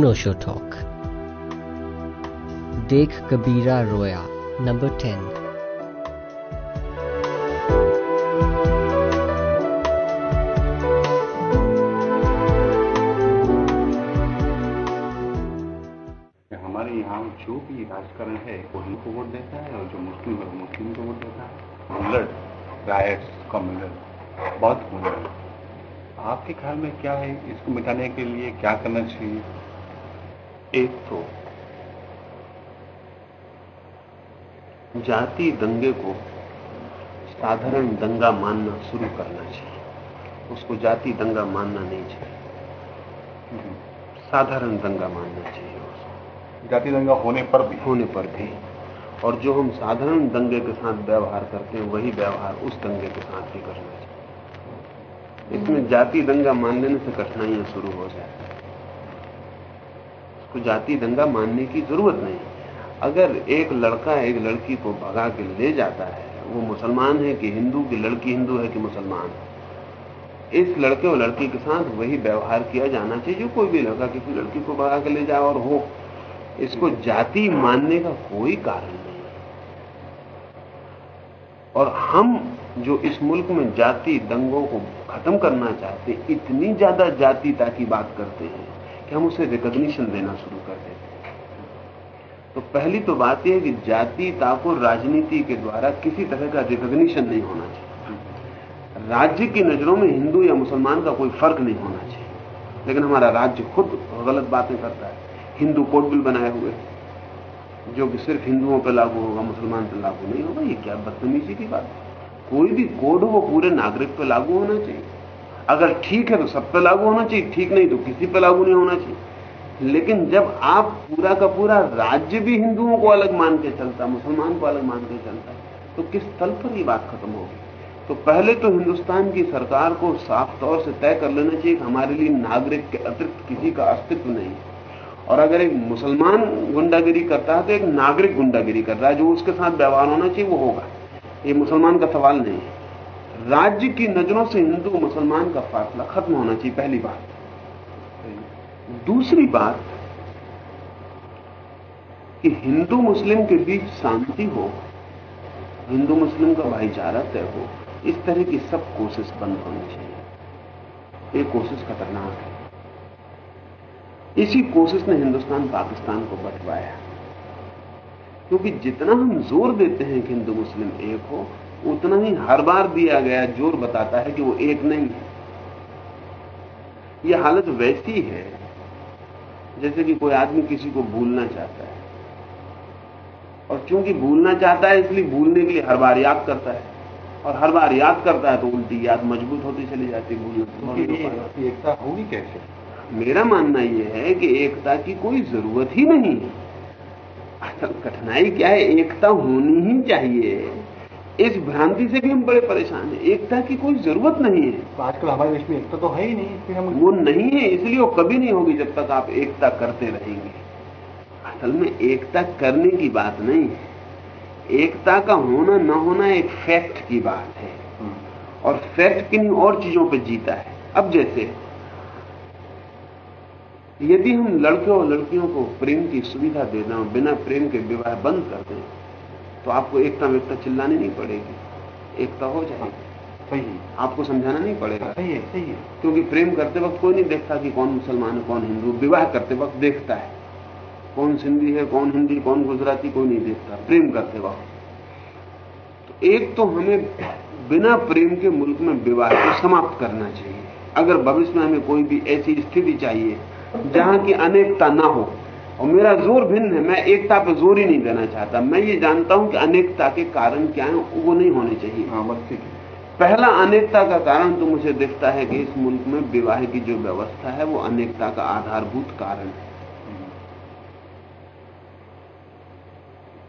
अनोशो talk देख कबीरा रोया number ten हमारे यहाँ जो भी राजकरण है, वो हिंदू को वोट देता है और जो मुस्लिम है, वो मुस्लिम को वोट देता है। ब्लड राइट्स कम्युनल बहुत हैं आपके ख्याल में क्या है? इसको मिटाने के लिए क्या करना चाहिए? एक तो जाति दंगे को साधारण दंगा मानना शुरू करना चाहिए। उसको जाति दंगा मानना नहीं चाहिए। साधारण दंगा मानना चाहिए उसको। जाति दंगा होने पर भी। होने पर भी। और जो हम साधारण दंगे के साथ व्यवहार करते हैं वही व्यवहार उस दंगे के साथ भी करना चाहिए। इसमें जाति दंगा मान लेने से कठिनाइयाँ शुरू हो जाती उसको जाति दंगा मानने की ज़रूरत नहीं। अगर एक लड़का एक लड़की को भगा के ले जाता है, वो मुसलमान है कि हिंदू, की लड़की हिंदू है कि मुसलमान? इस लड़के और लड़की के साथ वही व्यवहार किया जाना चाहिए, कोई भी लड़का किसी लड़की को भगा के ले जाए और हो। इसको जाति मानने का कोई कारण नहीं। और हम जो इस मुल्क में जाति दंगों को खत्म करना चाहते इतनी ज़्यादा जातिता की बात करते हैं। कि हम उसे रिकॉग्निशन देना शुरू कर देते तो पहली तो बात यह है कि जातिता को राजनीति के द्वारा किसी तरह का रिकग्निशन नहीं होना चाहिए। राज्य की नज़रों में हिंदू या मुसलमान का कोई फ़र्क नहीं होना चाहिए। लेकिन हमारा राज्य खुद गलत बातें करता है। हिंदू कोड बिल बनाए हुए। जो कि सिर्फ़ हिंदुओं पर लागू होगा, मुसलमान पर लागू नहीं होगा, ये क्या बदतमीजी की बात है? कोई भी कोड हो वो पूरे नागरिक पर लागू होना चाहिए। अगर ठीक है तो सब पे लागू होना चाहिए, ठीक नहीं तो किसी पे लागू नहीं होना चाहिए। लेकिन जब आप पूरा का पूरा राज्य भी हिंदुओं को अलग मान के चलता, मुसलमान को अलग मान के चलता तो किस तल पर ये बात खत्म होगी? तो पहले तो हिंदुस्तान की सरकार को साफ़ तौर से तय कर लेना चाहिए कि हमारे लिए नागरिक के अतिरिक्त किसी का अस्तित्व नहीं और अगर एक मुसलमान गुंडागिरी करता है तो एक नागरिक गुंडागिरी कर रहा है, जो उसके साथ व्यवहार होना चाहिए, वो होगा। ये मुसलमान का सवाल नहीं है। राज्य की नज़रों से हिंदू मुसलमान का फासला खत्म होना चाहिए, पहली बात। दूसरी बात, कि हिंदू मुस्लिम के बीच शांति हो, हिंदू मुस्लिम का भाईचारा तय हो, इस तरह की सब कोशिश बंद होनी चाहिए। ये कोशिश खतरनाक है। इसी कोशिश ने हिंदुस्तान पाकिस्तान को बटवाया। क्योंकि जितना हम ज़ोर देते हैं कि हिंदू मुस्लिम एक हो उतना ही हर बार दिया गया ज़ोर बताता है कि वो एक नहीं है। यह हालत वैसी है जैसे कि कोई आदमी किसी को भूलना चाहता है। और चूँकि भूलना चाहता है इसलिए भूलने के लिए हर बार याद करता है। और हर बार याद करता है तो उल्टी याद मज़बूत होती चली जाती भूलने एकता होगी कैसे? मेरा मानना यह है कि एकता की कोई ज़रूरत ही नहीं है। असल कठिनाई क्या है? एकता होनी ही चाहिए। इस भ्रांति से भी हम बड़े परेशान हैं। एकता की कोई ज़रूरत नहीं है। तो आजकल हमारे देश में एकता तो है ही नहीं इसलिए हम वो नहीं है इसलिए वो कभी नहीं होगी जब तक आप एकता करते रहेंगे। असल में एकता करने की बात नहीं है। एकता का होना न होना एक फैक्ट की बात है। और फैक्ट किन्हीं और चीज़ों पर जीता है। अब जैसे यदि हम लड़के और लड़कियों को प्रेम की सुविधा दे दें बिना प्रेम के विवाह बंद कर दें तो आपको एकता वेकता चिल्लानी नहीं पड़ेगी। एकता हो जाएगी। सही आपको समझाना नहीं पड़ेगा। सही है सही है। क्योंकि प्रेम करते वक्त कोई नहीं देखता कि कौन मुसलमान है कौन हिंदू। विवाह करते वक्त देखता है। कौन सिंधी है कौन हिंदी कौन गुजराती कोई नहीं देखता। प्रेम करते वक्त। तो एक तो हमें बिना प्रेम के मुल्क में विवाह को समाप्त करना चाहिए। अगर भविष्य में हमें कोई भी ऐसी स्थिति चाहिए जहाँ की अनेकता ना हो और मेरा ज़ोर भिन्न है मैं एकता पे ज़ोर ही नहीं देना चाहता। मैं ये जानता हूँ कि अनेकता के कारण क्या है वो नहीं होने चाहिए। हाँ बस ठीक है। पहला अनेकता का कारण तो मुझे दिखता है कि इस मुल्क में विवाह की जो व्यवस्था है वो अनेकता का आधारभूत कारण है।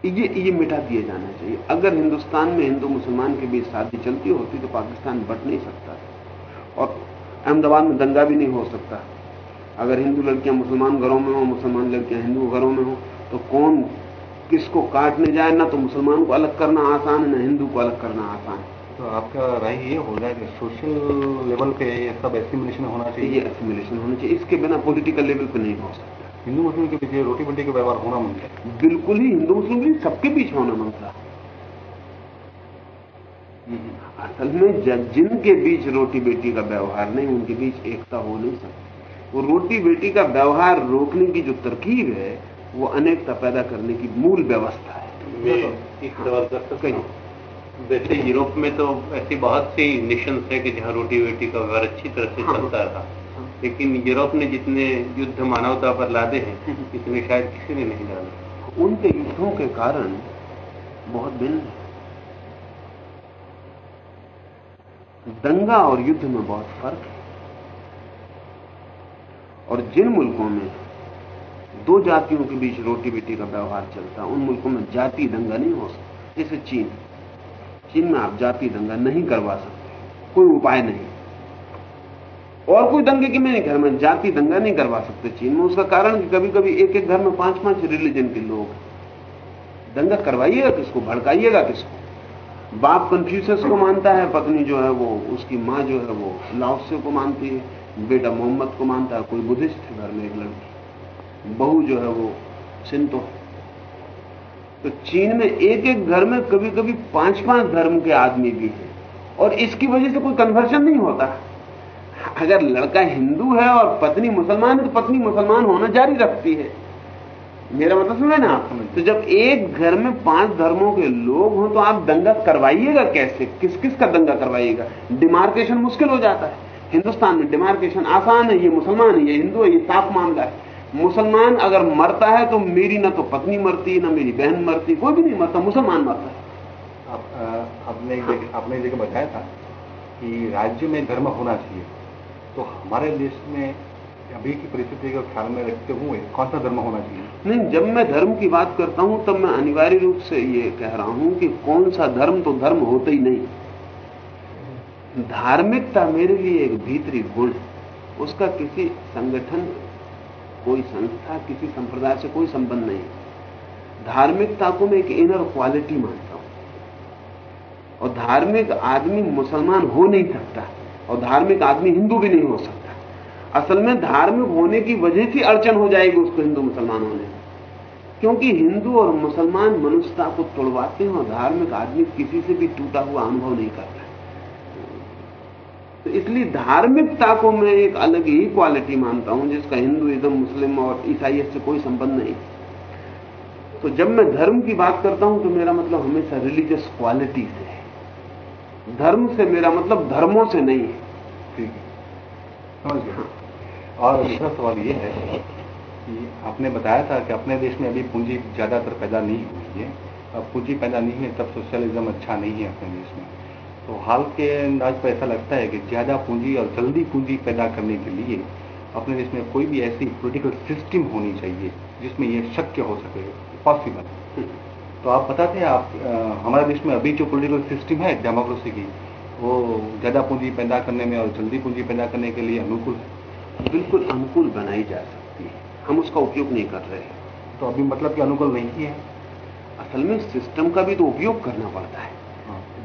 ये ये मिटा दिया जाना चाहिए। अगर हिंदुस्तान में हिंदू मुसलमान के बीच शादी चलती होती तो पाकिस्तान बट नहीं सकता। और अहमदाबाद में दंगा भी नहीं हो सकता। अगर हिंदू लड़कियाँ मुसलमान घरों में हो मुसलमान लड़कियाँ हिंदू घरों में हो तो कौन किसको काटने जाए? ना तो मुसलमान को अलग करना आसान है ना हिंदू को अलग करना आसान है। तो आपका राय ये हो जाए कि सोशल लेवल पे ये सब एसिमुलेशन होना चाहिए। ये एसिमुलेशन होना चाहिए। इसके बिना पॉलिटिकल लेवल पे नहीं हो सकता। हिंदू मुस्लिम के पीछे रोटी बंटी का व्यवहार होना मंगता है। बिल्कुल ही हिंदू मुस्लिम भी सबके बीच होना मंगता असल में जिनके बीच रोटी बेटी का व्यवहार नहीं उनके बीच एकता हो नहीं सकती। वो रोटी बेटी का व्यवहार रोकने की जो तरकीब है वो अनेकता पैदा करने की मूल व्यवस्था है। मैं एक सवाल कर सकता हूँ। वैसे यूरोप में तो ऐसी बहुत सी नेशंस है कि जहाँ रोटी बेटी का व्यवहार अच्छी तरह से हाँ। चलता रहा। लेकिन यूरोप ने जितने युद्ध मानवता पर लादे हैं। इतने शायद किसी ने नहीं लादे। उनके युद्धों के कारण बहुत भिन्न है। दंगा और युद्ध में बहुत फ़र्क है। और जिन मुल्कों में दो जातियों के बीच रोटी बेटी का व्यवहार चलता है उन मुल्कों में जाति दंगा नहीं हो सकता। जैसे चीन चीन में आप जाति दंगा नहीं करवा सकते, कोई उपाय नहीं। और कोई दंगे की मैं घर में जाति दंगा नहीं करवा सकते चीन में। उसका कारण कि कभी कभी एक एक घर में पाँच पाँच रिलीजन के लोग। दंगा करवाइएगा किसको? भड़काइएगा किसको? बाप कन्फ्यूशस को मानता है, पत्नी जो है वो, उसकी माँ जो है वो लाओसे को मानती है। बेटा मोहम्मद को मानता है, कोई बुद्धिस्ट है घर में एक लड़की। बहू जो है वो सिंतो है। तो चीन में एक एक घर में कभी कभी पाँच पाँच धर्म के आदमी भी हैं। और इसकी वजह से कोई कन्वर्शन नहीं होता। अगर लड़का हिंदू है और पत्नी मुसलमान है तो पत्नी मुसलमान होना जारी रखती है। मेरा मतलब सुने ना आप समझ? तो जब एक घर में पाँच धर्मों के लोग हों तो आप दंगा करवाइएगा कैसे? किस किस का दंगा करवाइएगा? डिमार्केशन मुश्किल हो जाता है। हिंदुस्तान में डिमार्केशन आसान है ये मुसलमान है ये हिंदू है ये साफ़ मामला है। मुसलमान अगर मरता है तो मेरी ना तो पत्नी मरती ना मेरी बहन मरती कोई भी नहीं मरता मुसलमान मरता है। आप, आपने एक जगह आपने एक जगह बताया था कि राज्य में धर्म होना चाहिए। तो हमारे देश में अभी की परिस्थिति को ख्याल में रखते हुए कौन सा धर्म होना चाहिए? नहीं जब मैं धर्म की बात करता हूँ तब मैं अनिवार्य रूप से ये कह रहा हूँ कि कौन सा धर्म तो धर्म होता ही नहीं। धार्मिकता मेरे लिए एक भीतरी गुण है। उसका किसी संगठन, कोई संस्था, किसी संप्रदाय से कोई संबंध नहीं धार्मिकता को मैं एक इनर क्वालिटी मानता हूँ। और धार्मिक आदमी मुसलमान हो नहीं सकता, और धार्मिक आदमी हिंदू भी नहीं हो सकता। असल में धार्मिक होने की वजह से अड़चन हो जाएगी उसको हिंदू मुसलमान होने में। क्योंकि हिंदू और मुसलमान मनुष्यता को तोड़वाते हैं और धार्मिक आदमी किसी से भी टूटा हुआ अनुभव नहीं करता। तो इसलिए धार्मिकता को मैं एक अलग ही क्वालिटी मानता हूँ, जिसका हिंदुइज्म, मुस्लिम और ईसाइयत से कोई संबंध नहीं। तो जब मैं धर्म की बात करता हूँ तो मेरा मतलब हमेशा रिलीजियस क्वालिटी से है। धर्म से मेरा मतलब धर्मों से नहीं है। ठीक है। और दूसरा सवाल ये है कि आपने बताया था कि अपने देश में अभी पूंजी ज़्यादातर पैदा नहीं हुई है। अब पूंजी पैदा नहीं है, तब सोशलिज्म अच्छा नहीं है अपने देश में। तो हाल के अंदाज पर ऐसा लगता है कि ज़्यादा पूंजी और जल्दी पूंजी पैदा करने के लिए अपने देश में कोई भी ऐसी पॉलिटिकल सिस्टम होनी चाहिए जिसमें ये शक्य हो सके। पॉसिबल तो आप बताते हैं आप हमारे देश में अभी जो पॉलिटिकल सिस्टम है डेमोक्रेसी की वो ज़्यादा पूंजी पैदा करने में और जल्दी पूंजी पैदा करने के लिए अनुकूल है? बिल्कुल अनुकूल बनाई जा सकती है। हम उसका उपयोग नहीं कर रहे हैं। तो अभी मतलब कि अनुकूल नहीं है? असल में सिस्टम का भी तो उपयोग करना पड़ता हाँ।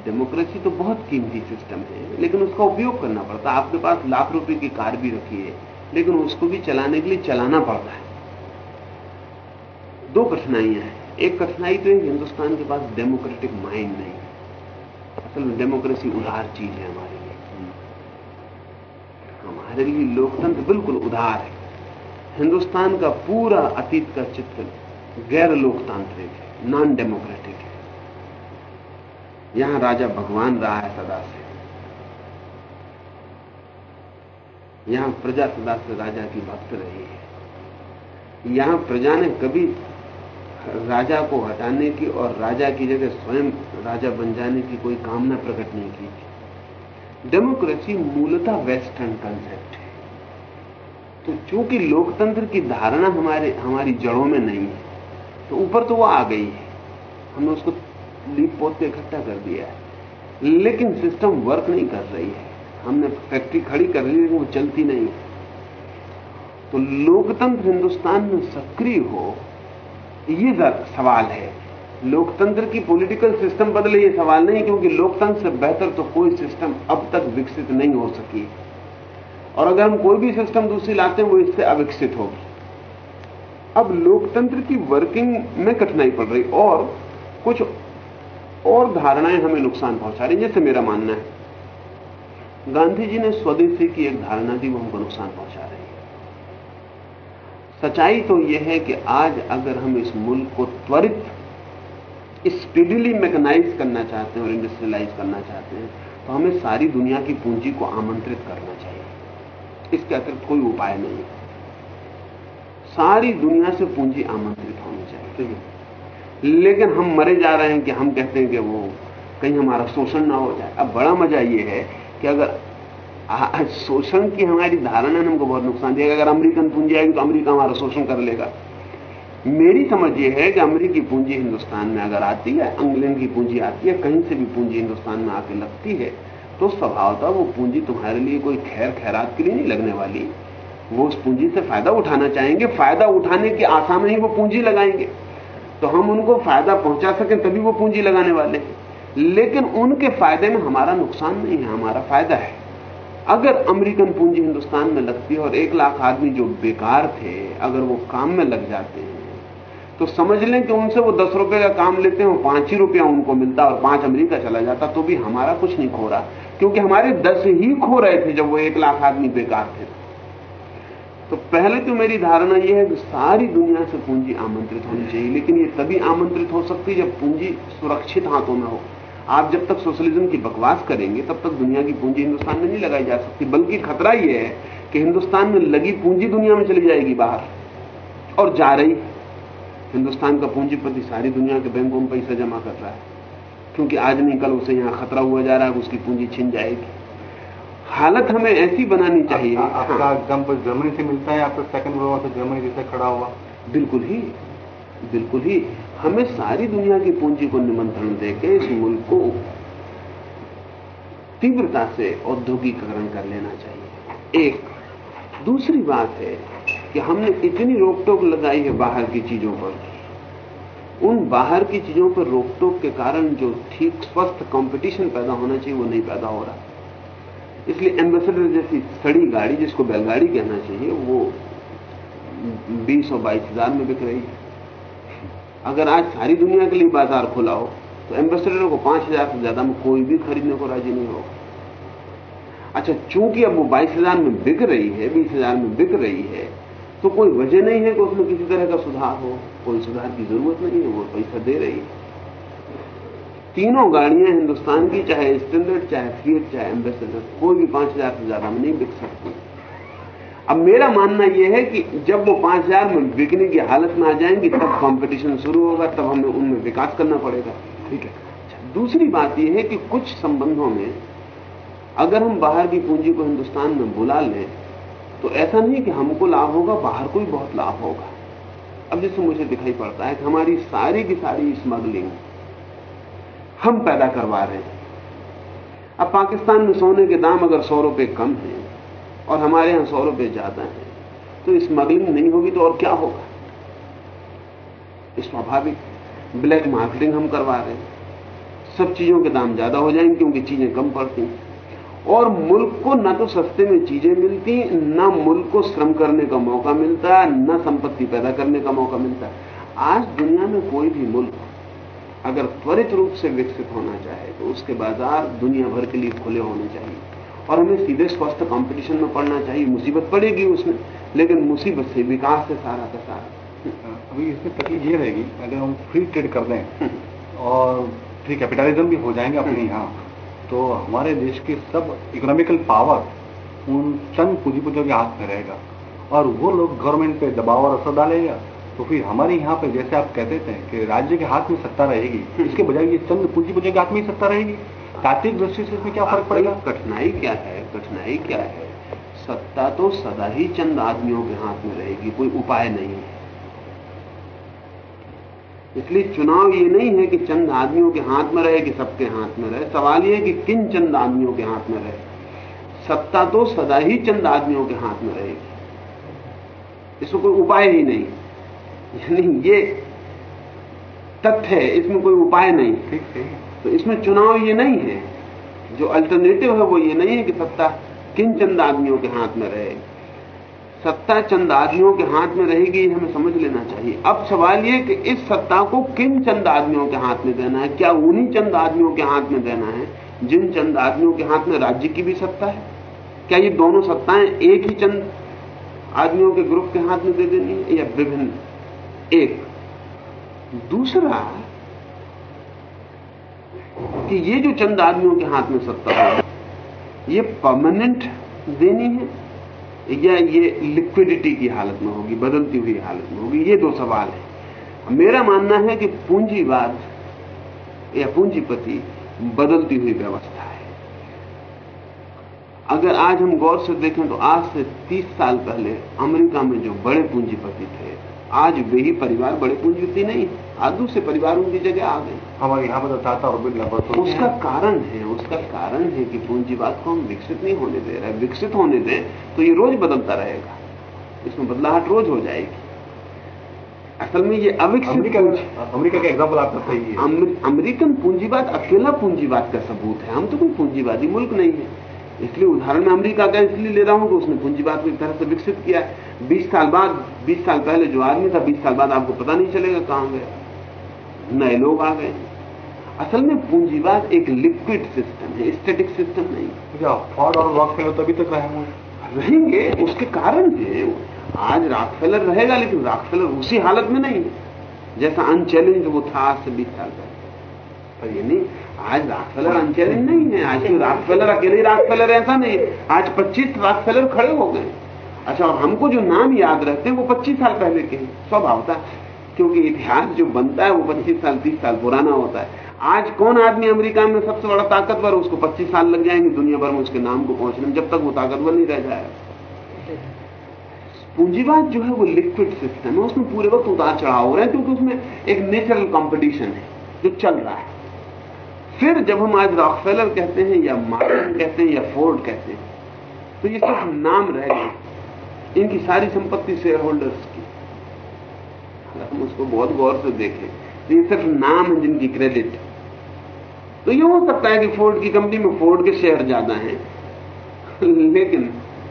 डेमोक्रेसी तो बहुत कीमती सिस्टम है, लेकिन उसका उपयोग करना पड़ता है। आपके पास लाख रुपए की कार भी रखी है, लेकिन उसको भी चलाने के लिए चलाना पड़ता है। दो कठिनाइयाँ हैं। एक कठिनाई तो है हिंदुस्तान के पास डेमोक्रेटिक माइंड नहीं है। असल में डेमोक्रेसी उधार चीज़ है हमारे लिए। हमारे लिए लोकतंत्र बिल्कुल उधार है। हिंदुस्तान का पूरा अतीत का चित्र गैर लोकतांत्रिक है नॉन डेमोक्रेटिक यहाँ राजा भगवान रहा है सदा से यहाँ प्रजा सदा से राजा की भक्त रही है। यहाँ प्रजा ने कभी राजा को हटाने की और राजा की जगह स्वयं राजा बन जाने की कोई कामना प्रकट नहीं की थी। डेमोक्रेसी मूलतः वेस्टर्न कंसेप्ट है। तो चूँकि लोकतंत्र की धारणा हमारे, हमारी जड़ों में नहीं है तो ऊपर तो वो आ गई है। हमने उसको लीप पोत के इकट्ठा कर दिया है। लेकिन सिस्टम वर्क नहीं कर रही है। हमने फैक्ट्री खड़ी कर ली, लेकिन वो चलती नहीं तो लोकतंत्र हिंदुस्तान में सक्रिय हो, ये सवाल है। लोकतंत्र की पॉलिटिकल सिस्टम बदले ये सवाल नहीं, क्योंकि लोकतंत्र से बेहतर तो कोई सिस्टम अब तक विकसित नहीं हो सकी। और अगर हम कोई भी सिस्टम दूसरी लाते हैं, वो इससे अविकसित होगी। अब लोकतंत्र की वर्किंग में कठिनाई पड़ रही, और कुछ और धारणाएँ हमें नुकसान पहुँचा रही जैसे मेरा मानना है। गांधी जी ने स्वदेशी की एक धारणा दी, वो हमको नुकसान पहुँचा रही है। सच्चाई तो यह है कि आज अगर हम इस मुल्क को त्वरित स्पीडीली मैकेनाइज करना चाहते हैं और इंडस्ट्रियलाइज करना चाहते हैं तो हमें सारी दुनिया की पूंजी को आमंत्रित करना चाहिए। इसके अतिरिक्त कोई उपाय नहीं सारी दुनिया से पूंजी आमंत्रित होनी चाहिए लेकिन हम मरे जा रहे हैं कि हम कहते हैं कि वो कहीं हमारा शोषण ना हो जाए। अब बड़ा मज़ा ये है कि अगर शोषण की हमारी धारणा ने हमको बहुत नुकसान दिया। अगर अमेरिकन पूंजी आएगी तो अमेरिका हमारा शोषण कर लेगा। मेरी समझ ये है कि अमरीकी पूंजी हिंदुस्तान में अगर आती है, इंग्लैंड की पूंजी आती है, कहीं से भी पूंजी हिंदुस्तान में आके लगती है तो स्वभावतः वो पूंजी तुम्हारे लिए कोई खैर खैरात के लिए नहीं लगने वाली। वो उस पूंजी से फ़ायदा उठाना चाहेंगे। फ़ायदा उठाने की आशा में ही वो पूंजी लगाएँगे। तो हम उनको फ़ायदा पहुँचा सकें तभी वो पूंजी लगाने वाले हैं। लेकिन उनके फ़ायदे में हमारा नुकसान नहीं है, हमारा फ़ायदा है। अगर अमेरिकन पूंजी हिंदुस्तान में लगती है और एक लाख आदमी जो बेकार थे, अगर वो काम में लग जाते हैं तो समझ लें कि उनसे वो दस रुपए का काम लेते हैं और पाँच ही रुपया उनको मिलता और पाँच अमरीका चला जाता तो भी हमारा कुछ नहीं खो रहा। क्योंकि हमारे दस ही खो रहे थे जब वो एक लाख आदमी बेकार थे। तो पहले तो मेरी धारणा यह है कि सारी दुनिया से पूंजी आमंत्रित होनी चाहिए, लेकिन ये तभी आमंत्रित हो सकती है जब पूंजी सुरक्षित हाथों में हो। आप जब तक सोशलिज्म की बकवास करेंगे, तब तक दुनिया की पूंजी हिंदुस्तान में नहीं लगाई जा सकती, बल्कि खतरा यह है कि हिंदुस्तान में लगी पूंजी दुनिया में चली जाएगी बाहर, और जा रही। हिंदुस्तान का पूंजीपति सारी दुनिया के बैंकों में पैसा जमा कर रहा है, क्योंकि आज नहीं, कल उसे यहाँ खतरा हुआ जा रहा है उसकी पूंजी छिन जाएगी। हालत हमें ऐसी बनानी चाहिए। आपका एग्ज़ाम्पल जर्मनी से मिलता है आपका सेकंड वर्ल्ड वॉर से जर्मनी जैसे खड़ा हुआ। बिल्कुल ही बिल्कुल ही। हमें सारी दुनिया की पूंजी को निमंत्रण देके इस मुल्क को तीव्रता से औद्योगिकरण कर लेना चाहिए। एक। दूसरी बात है कि हमने इतनी रोक टोक लगाई है बाहर की चीज़ों पर। उन बाहर की चीज़ों पर रोक टोक के कारण जो ठीक स्वस्थ कंपटीशन पैदा होना चाहिए वो नहीं पैदा हो रहा। इसलिए एम्बेसडर जैसी सड़ी गाड़ी जिसको बैलगाड़ी कहना चाहिए, वो बीस और बाईस हज़ार में बिक रही है। अगर आज सारी दुनिया के लिए बाज़ार खुला हो तो एम्बेसडर को पाँच हज़ार से ज़्यादा में कोई भी खरीदने को राज़ी नहीं होगा। अच्छा चूँकि अब वो बाईस हज़ार में बिक रही है, बीस हज़ार में बिक रही है तो कोई वजह नहीं है कि उसमें किसी तरह का सुधार हो। कोई सुधार की ज़रूरत नहीं है, वो पैसा दे रही है। तीनों गाड़ियाँ हिंदुस्तान की, चाहे स्टैंडर्ड, चाहे फियट चाहे एम्बेसडर, कोई भी पाँच हज़ार से ज़्यादा में नहीं बिक सकती। अब मेरा मानना यह है कि जब वो पाँच हज़ार में बिकने की हालत में आ जाएँगी, तब कंपटीशन शुरू होगा, तब हमें उनमें विकास करना पड़ेगा। ठीक है? दूसरी बात यह है कि कुछ संबंधों में अगर हम बाहर की पूंजी को हिंदुस्तान में बुला लें तो ऐसा नहीं कि हमको लाभ होगा, बाहर को भी बहुत लाभ होगा। अब जैसे मुझे दिखाई पड़ता है कि हमारी सारी की सारी स्मगलिंग हम पैदा करवा रहे हैं। अब पाकिस्तान में सोने के दाम अगर सौ रुपए कम है और हमारे यहाँ सौ रुपए ज़्यादा है तो स्मगलिंग नहीं होगी तो और क्या होगा? स्वाभाविक ब्लैक मार्केटिंग हम करवा रहे हैं। सब चीज़ों के दाम ज़्यादा हो जाएँगे क्योंकि चीज़ें कम पड़ती और मुल्क को न तो सस्ते में चीज़ें मिलती न मुल्क को श्रम करने का मौका मिलता है, न संपत्ति पैदा करने का मौका मिलता है। आज दुनिया में कोई भी मुल्क अगर त्वरित रूप से विकसित होना चाहे तो उसके बाज़ार दुनिया भर के लिए खुले होने चाहिए। और हमें सीधे स्वस्थ कंपटीशन में पड़ना चाहिए। मुसीबत पड़ेगी उसमें, लेकिन मुसीबत से विकास से सारा का सारा। अभी इसमें तकलीफ़ ये रहेगी, अगर हम फ्री ट्रेड कर दें, और फ्री कैपिटलिज्म भी हो जाएँगे अपने यहाँ तो हमारे देश के सब इकोनॉमिकल पावर उन चंद पूंजीपतियों के हाथ में रहेगा। और वो लोग गवर्नमेंट पे दबाव और असर डालेगा। तो फिर हमारे यहाँ पे जैसे आप कहते थे कि राज्य के हाथ में सत्ता रहेगी इसके बजाय ये चंद पूंजीपतियों के हाथ में ही सत्ता रहेगी। तात्विक दृष्टि से इसमें क्या फ़र्क पड़ेगा? कठिनाई क्या है? कठिनाई क्या है? सत्ता तो सदा ही चंद आदमियों के हाथ में रहेगी कोई उपाय नहीं है। इसलिए चुनाव ये नहीं है कि चंद आदमियों के हाथ में रहे कि सबके हाथ में रहे। सवाल ये है कि किन चंद आदमियों के हाथ में रहे? सत्ता तो सदा ही चंद आदमियों के हाथ में रहेगी। इसमें कोई उपाय ही नहीं। यानी ये तथ्य है इसमें कोई उपाय नहीं। ठीक है तो इसमें चुनाव ये नहीं है। जो अल्टरनेटिव है वो ये नहीं है कि सत्ता किन चंद आदमियों के हाथ में रहे। सत्ता चंद आदमियों के हाथ में रहेगी ये हमें समझ लेना चाहिए। अब सवाल ये कि इस सत्ता को किन चंद आदमियों के हाथ में देना है? क्या उन्हीं चंद आदमियों के हाथ में देना है जिन चंद आदमियों के हाथ में राज्य की भी सत्ता है? क्या ये दोनों सत्ताएँ एक ही चंद आदमियों के ग्रुप के हाथ में दे देनी है या विभिन्न एक। दूसरा कि ये जो चंद आदमियों के हाथ में सत्ता है, ये परमानेंट देनी है, या ये लिक्विडिटी की हालत में होगी, बदलती हुई हालत में होगी, ये दो सवाल है। मेरा मानना है कि पूंजीवाद या पूंजीपति बदलती हुई व्यवस्था है। अगर आज हम गौर से देखें तो आज से 30 साल पहले अमेरिका में जो बड़े पूंजीपति थे आज वे ही परिवार बड़े पूंजीपति नहीं आज दूसरे परिवार उनकी जगह आ गए। हमारे यहाँ पर तो टाटा और बिरला पर तो उसका कारण है उसका कारण है कि पूंजीवाद को हम विकसित नहीं होने दे रहे विकसित होने दें तो ये रोज बदलता रहेगा। इसमें बदलाहट रोज हो जाएगी। असल में ये अविकसित अमेरिका अमेरिका का एग्ज़ाम्पल आपका सही है अमेरिकन पूंजीवाद अकेला पूंजीवाद का सबूत है। हम तो कोई पूंजीवादी मुल्क नहीं है। इसलिए उदाहरण में अमेरिका का इसलिए ले रहा हूँ कि उसने पूंजीवाद को एक तरह से विकसित किया है। बीस साल बाद बीस साल पहले जो आदमी था बीस साल बाद आपको पता नहीं चलेगा कहाँ गया। नए लोग आ गए। असल में पूंजीवाद एक लिक्विड सिस्टम है स्टेटिक सिस्टम नहीं। फॉर्ड और रॉकफेलर तभी तक रहे होंगे। रहेंगे उसके कारण है आज रॉकफेलर रहेगा लेकिन रॉकफेलर उसी हालत में नहीं है। जैसा अनचैलेंज वो था आज से बीस साल पहले। पर ये नहीं आज रॉकफेलर अनचैलेंज नहीं है, आज कोई रॉकफेलर अकेले रॉकफेलर ऐसा नहीं आज 25 रॉकफेलर खड़े हो गए। अच्छा और हमको जो नाम याद रहते हैं, वो 25 साल पहले के स्वभावता क्योंकि इतिहास जो बनता है, वो 25 साल 30 साल पुराना होता है। आज कौन आदमी अमेरिका में सबसे बड़ा ताकतवर उसको 25 साल लग जाएँगे, दुनिया भर में उसके नाम को पहुँचने जब तक वो ताकतवर नहीं रह जाएगा। पूंजीवाद जो है, वो लिक्विड सिस्टम है। उसमें पूरे वक्त उतार चढ़ाव हो रहे हैं, क्योंकि उसमें एक नेचुरल कंपटीशन है, जो चल रहा है। फिर जब हम आज रॉकफेलर कहते हैं, या मार्टिन कहते हैं, या फोर्ड कहते हैं तो ये सिर्फ़ नाम रह गए। इनकी सारी संपत्ति शेयर होल्डर्स की हम उसको बहुत गौर से देखें तो ये सिर्फ़ नाम है जिनकी क्रेडिट तो ये हो सकता है कि फोर्ड की कंपनी में फोर्ड के शेयर ज़्यादा हैं, लेकिन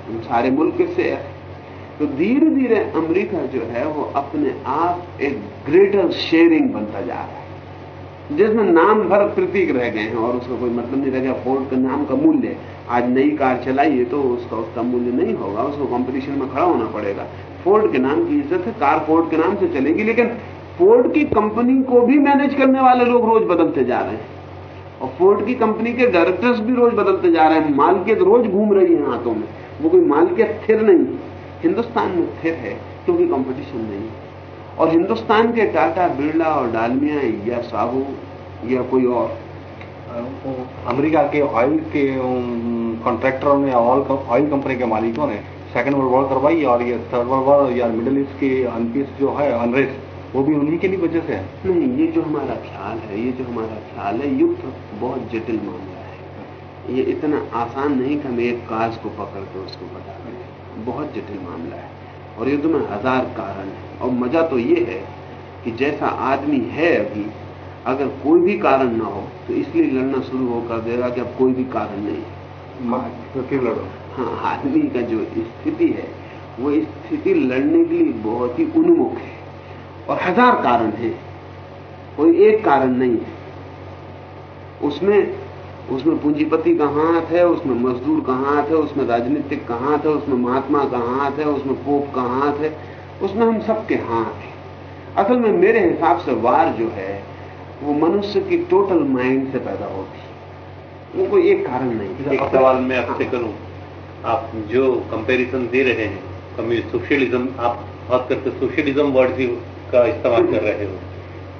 हम सारे मुल्क के शेयर तो धीरे धीरे अमेरिका जो है, वो अपने आप एक ग्रेटर शेयरिंग बनता जा रहा है। जिसमें नाम भर प्रतीक रह गए हैं, और उसका कोई मतलब नहीं रह गया। फोर्ड के नाम का मूल्य। आज नई कार चलाइए तो उसका उसका मूल्य नहीं होगा, उसको कंपटीशन में खड़ा होना पड़ेगा। फोर्ड के नाम की इज़्ज़त है, कार फोर्ड के नाम से चलेगी, लेकिन फोर्ड की कंपनी को भी मैनेज करने वाले लोग रोज बदलते जा रहे हैं। और फोर्ड की कंपनी के डायरेक्टर्स भी रोज बदलते जा रहे हैं। मालकियत रोज घूम रही है हाथों में। वो कोई मालकियत स्थिर नहीं हिंदुस्तान में स्थिर है, क्योंकि कंपटीशन नहीं है। और हिंदुस्तान के टाटा बिरला और डालमिया या साहू या कोई और? अमेरिका के ऑयल के कॉन्ट्रैक्टरों ने ऑयल ऑयल कंपनी के मालिकों ने सेकेंड वर्ल्ड वॉर करवाई और ये थर्ड वर्ल्ड वॉर या मिडिल ईस्ट की अनपीस जो है अनरेस्ट वो भी उन्हीं के लिए वजह से है? नहीं ये जो हमारा ख्याल है ये जो हमारा ख्याल है युद्ध बहुत जटिल मामला है। ये इतना आसान नहीं कि हम एक काज को पकड़ के उसको बता दें। बहुत जटिल मामला है। और युद्ध में हज़ार कारण है। और मज़ा तो ये है कि जैसा आदमी है अभी अगर कोई भी कारण ना हो तो इसलिए लड़ना शुरू हो कर देगा कि अब कोई भी कारण नहीं है। लड़ो? हाँ आदमी का जो स्थिति है वो स्थिति लड़ने के लिए बहुत ही उन्मुख है। और हज़ार कारण है कोई एक कारण नहीं है। उसमें उसमें पूंजीपति का हाथ है उसमें मजदूर का हाथ है उसमें राजनीतिक का हाथ है उसमें महात्मा का हाथ है उसमें पोप का हाथ है उसमें हम सबके हाथ हैं। असल में मेरे हिसाब से वार जो है वो मनुष्य की टोटल माइंड से पैदा होती है। वो कोई एक कारण नहीं एक सवाल मैं आपसे करूँ। आप जो कंपैरिजन दे रहे हैं कम्युनिस्ट सोशलिज्म आप बात करते सोशलिज्म वर्ड का इस्तेमाल कर रहे हो।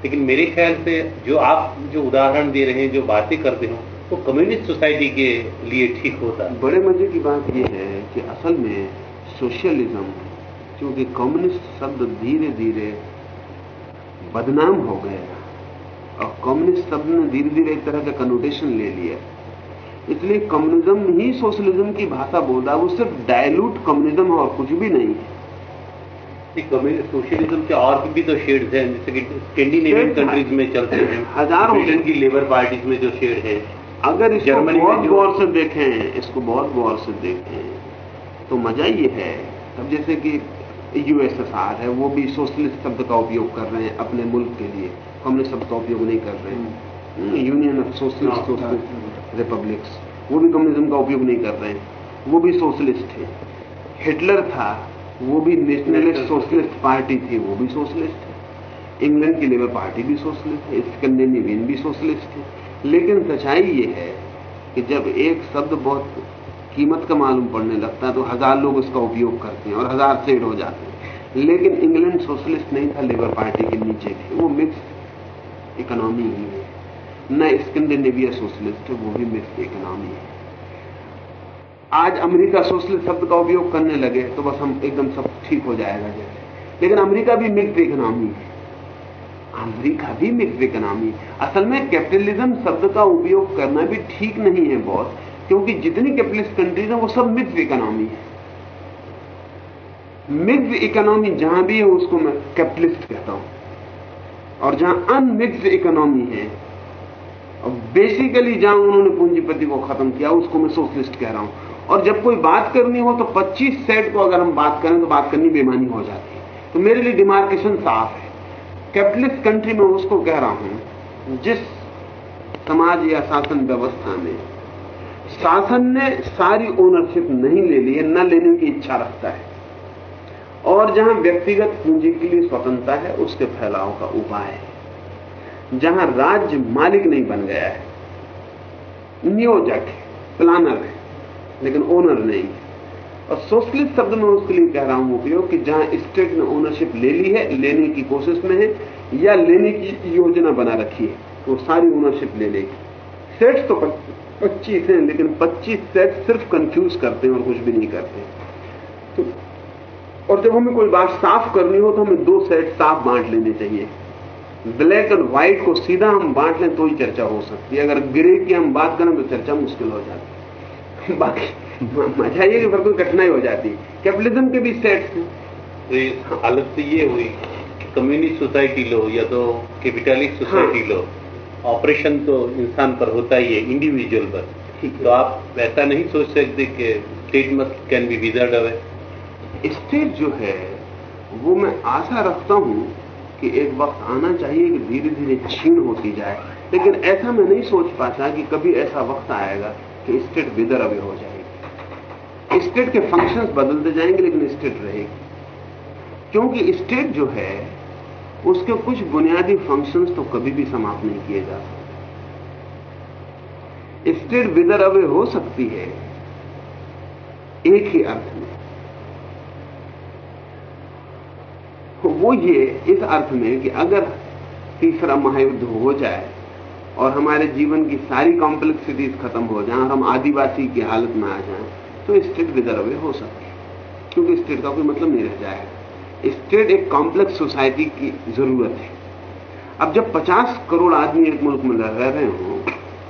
लेकिन मेरे ख्याल से जो आप जो उदाहरण दे रहे हैं जो बातें करते हो वो कम्युनिस्ट सोसाइटी के लिए ठीक होता। है बड़े मज़े की बात यह है कि असल में सोशलिज्म क्योंकि कम्युनिस्ट शब्द धीरे धीरे बदनाम हो गया और कम्युनिस्ट शब्द ने धीरे धीरे एक तरह का कनोटेशन ले लिया इसलिए कम्युनिज्म ही सोशलिज्म की भाषा बोल रहा है वो सिर्फ़ डायलूट कम्युनिज्म है और कुछ भी नहीं है। सोशलिज्म के और भी तो शेड्स हैं जैसे कि स्कैंडिनेवियन कंट्रीज़ में चलते हैं। हज़ारों की लेबर पार्टीज़ में जो शेड है। अगर इसको जर्मनी बहुत गौर से देखें इसको बहुत गौर से देखें तो मज़ा ये है। अब जैसे कि यूएसएसआर है वो भी सोशलिस्ट शब्द का उपयोग कर रहे हैं अपने मुल्क के लिए। कम्युनिस्ट शब्द का उपयोग नहीं कर रहे। हैं union of socialist socialist republics वो भी कम्युनिज्म का उपयोग नहीं कर रहे हैं। वो भी सोशलिस्ट है हिटलर था वो भी नेशनलिस्ट सोशलिस्ट पार्टी थी वो भी सोशलिस्ट है। इंग्लैंड की लेबर पार्टी भी सोशलिस्ट है। स्कैंडिनेवियन भी सोशलिस्ट है। लेकिन सच्चाई ये है कि जब एक शब्द बहुत कीमत का मालूम पड़ने लगता है तो हज़ार लोग उसका उपयोग करते हैं और हज़ार सेड हो जाते हैं। लेकिन इंग्लैंड सोशलिस्ट नहीं था लेबर पार्टी के नीचे थे। वो मिक्स इकोनॉमी ही है। न स्कैंडिनेविया सोशलिस्ट है वो भी मिक्स इकोनॉमी है। आज अमेरिका सोशलिस्ट शब्द का उपयोग करने लगे तो बस हम एकदम सब ठीक हो जाएगा जैसे। लेकिन अमेरिका भी मिक्स इकोनॉमी है। अमेरिका भी मिक्स इकोनॉमी असल में कैपिटलिज्म शब्द का उपयोग करना भी ठीक नहीं है बहुत क्योंकि जितनी कैपिटलिस्ट कंट्रीज़ है, वो सब मिक्स इकोनॉमी है। मिक्स इकोनॉमी जहाँ भी है, उसको मैं कैपिटलिस्ट कहता हूँ। और जहाँ अनमिक्स इकोनॉमी है और बेसिकली जहाँ उन्होंने पूंजीपति को खत्म किया, उसको मैं सोशलिस्ट कह रहा हूँ। और जब कोई बात करनी हो तो 25 सेट को अगर हम बात करें तो बात करनी बेमानी हो जाती है। तो मेरे लिए डिमार्केशन साफ़ है। कैपिटलिस्ट कंट्री में उसको कह रहा हूँ, जिस समाज या शासन व्यवस्था में शासन ने सारी ओनरशिप नहीं ले ली है, न लेने की इच्छा रखता है, और जहाँ व्यक्तिगत पूंजी के लिए स्वतंत्रता है, उसके फैलाव का उपाय है। जहाँ राज्य मालिक नहीं बन गया है, नियोजक है प्लानर है, लेकिन ओनर नहीं और सोशलिस्ट शब्द में उसके लिए कह रहा हूँ उपयोग कि जहाँ स्टेट ने ओनरशिप ले ली है, लेने की कोशिश में है, या लेने की योजना बना रखी है तो सारी ओनरशिप ले लेगी। सेट्स तो पच्चीस हैं, लेकिन पच्चीस सेट सिर्फ़ कंफ्यूज करते हैं और कुछ भी नहीं करते। तो और जब हमें कोई बात साफ़ करनी हो तो हमें दो सेट साफ़ बांट लेने चाहिए। ब्लैक एंड व्हाइट को सीधा हम बांट लें तो ही चर्चा हो सकती है। अगर ग्रे की हम बात करें तो चर्चा मुश्किल हो जाती है। बाकी मज़ा ये कि फिर कोई कठिनाई हो जाती। कैपिटलिज्म के भी सेट्स हैं तो ये हालत तो ये हुई कि कम्युनिस्ट सोसाइटी लो या तो कैपिटलिस्ट सोसाइटी हाँ। लो ऑपरेशन तो इंसान पर होता ही है इंडिविजुअल पर। तो आप ऐसा नहीं सोच सकते कि state must can be withered away state जो है वो मैं आशा रखता हूँ कि एक वक्त आना चाहिए कि धीरे धीरे छीन होती जाए। लेकिन ऐसा मैं नहीं सोच पाता कि कभी ऐसा वक्त आएगा कि स्टेट विदर अवे हो जाएगी स्टेट के फ़ंक्शंस बदलते जाएँगे, लेकिन स्टेट रहेगी। क्योंकि स्टेट जो है, उसके कुछ बुनियादी फ़ंक्शंस तो कभी भी समाप्त नहीं किए जा सकते। स्टेट विदर अवे हो सकती है, एक ही अर्थ में। वो ये इस अर्थ में कि अगर तीसरा महायुद्ध हो जाए, और हमारे जीवन की सारी कॉम्प्लेक्सिटीज खत्म हो जाए, और हम आदिवासी की हालत में आ जाएँ तो स्टेट विदर हो सकती है, क्योंकि स्टेट का कोई मतलब नहीं रह जाएगा स्टेट एक कॉम्प्लेक्स सोसाइटी की ज़रूरत है। अब जब 50 करोड़ आदमी एक मुल्क में रह रहे हो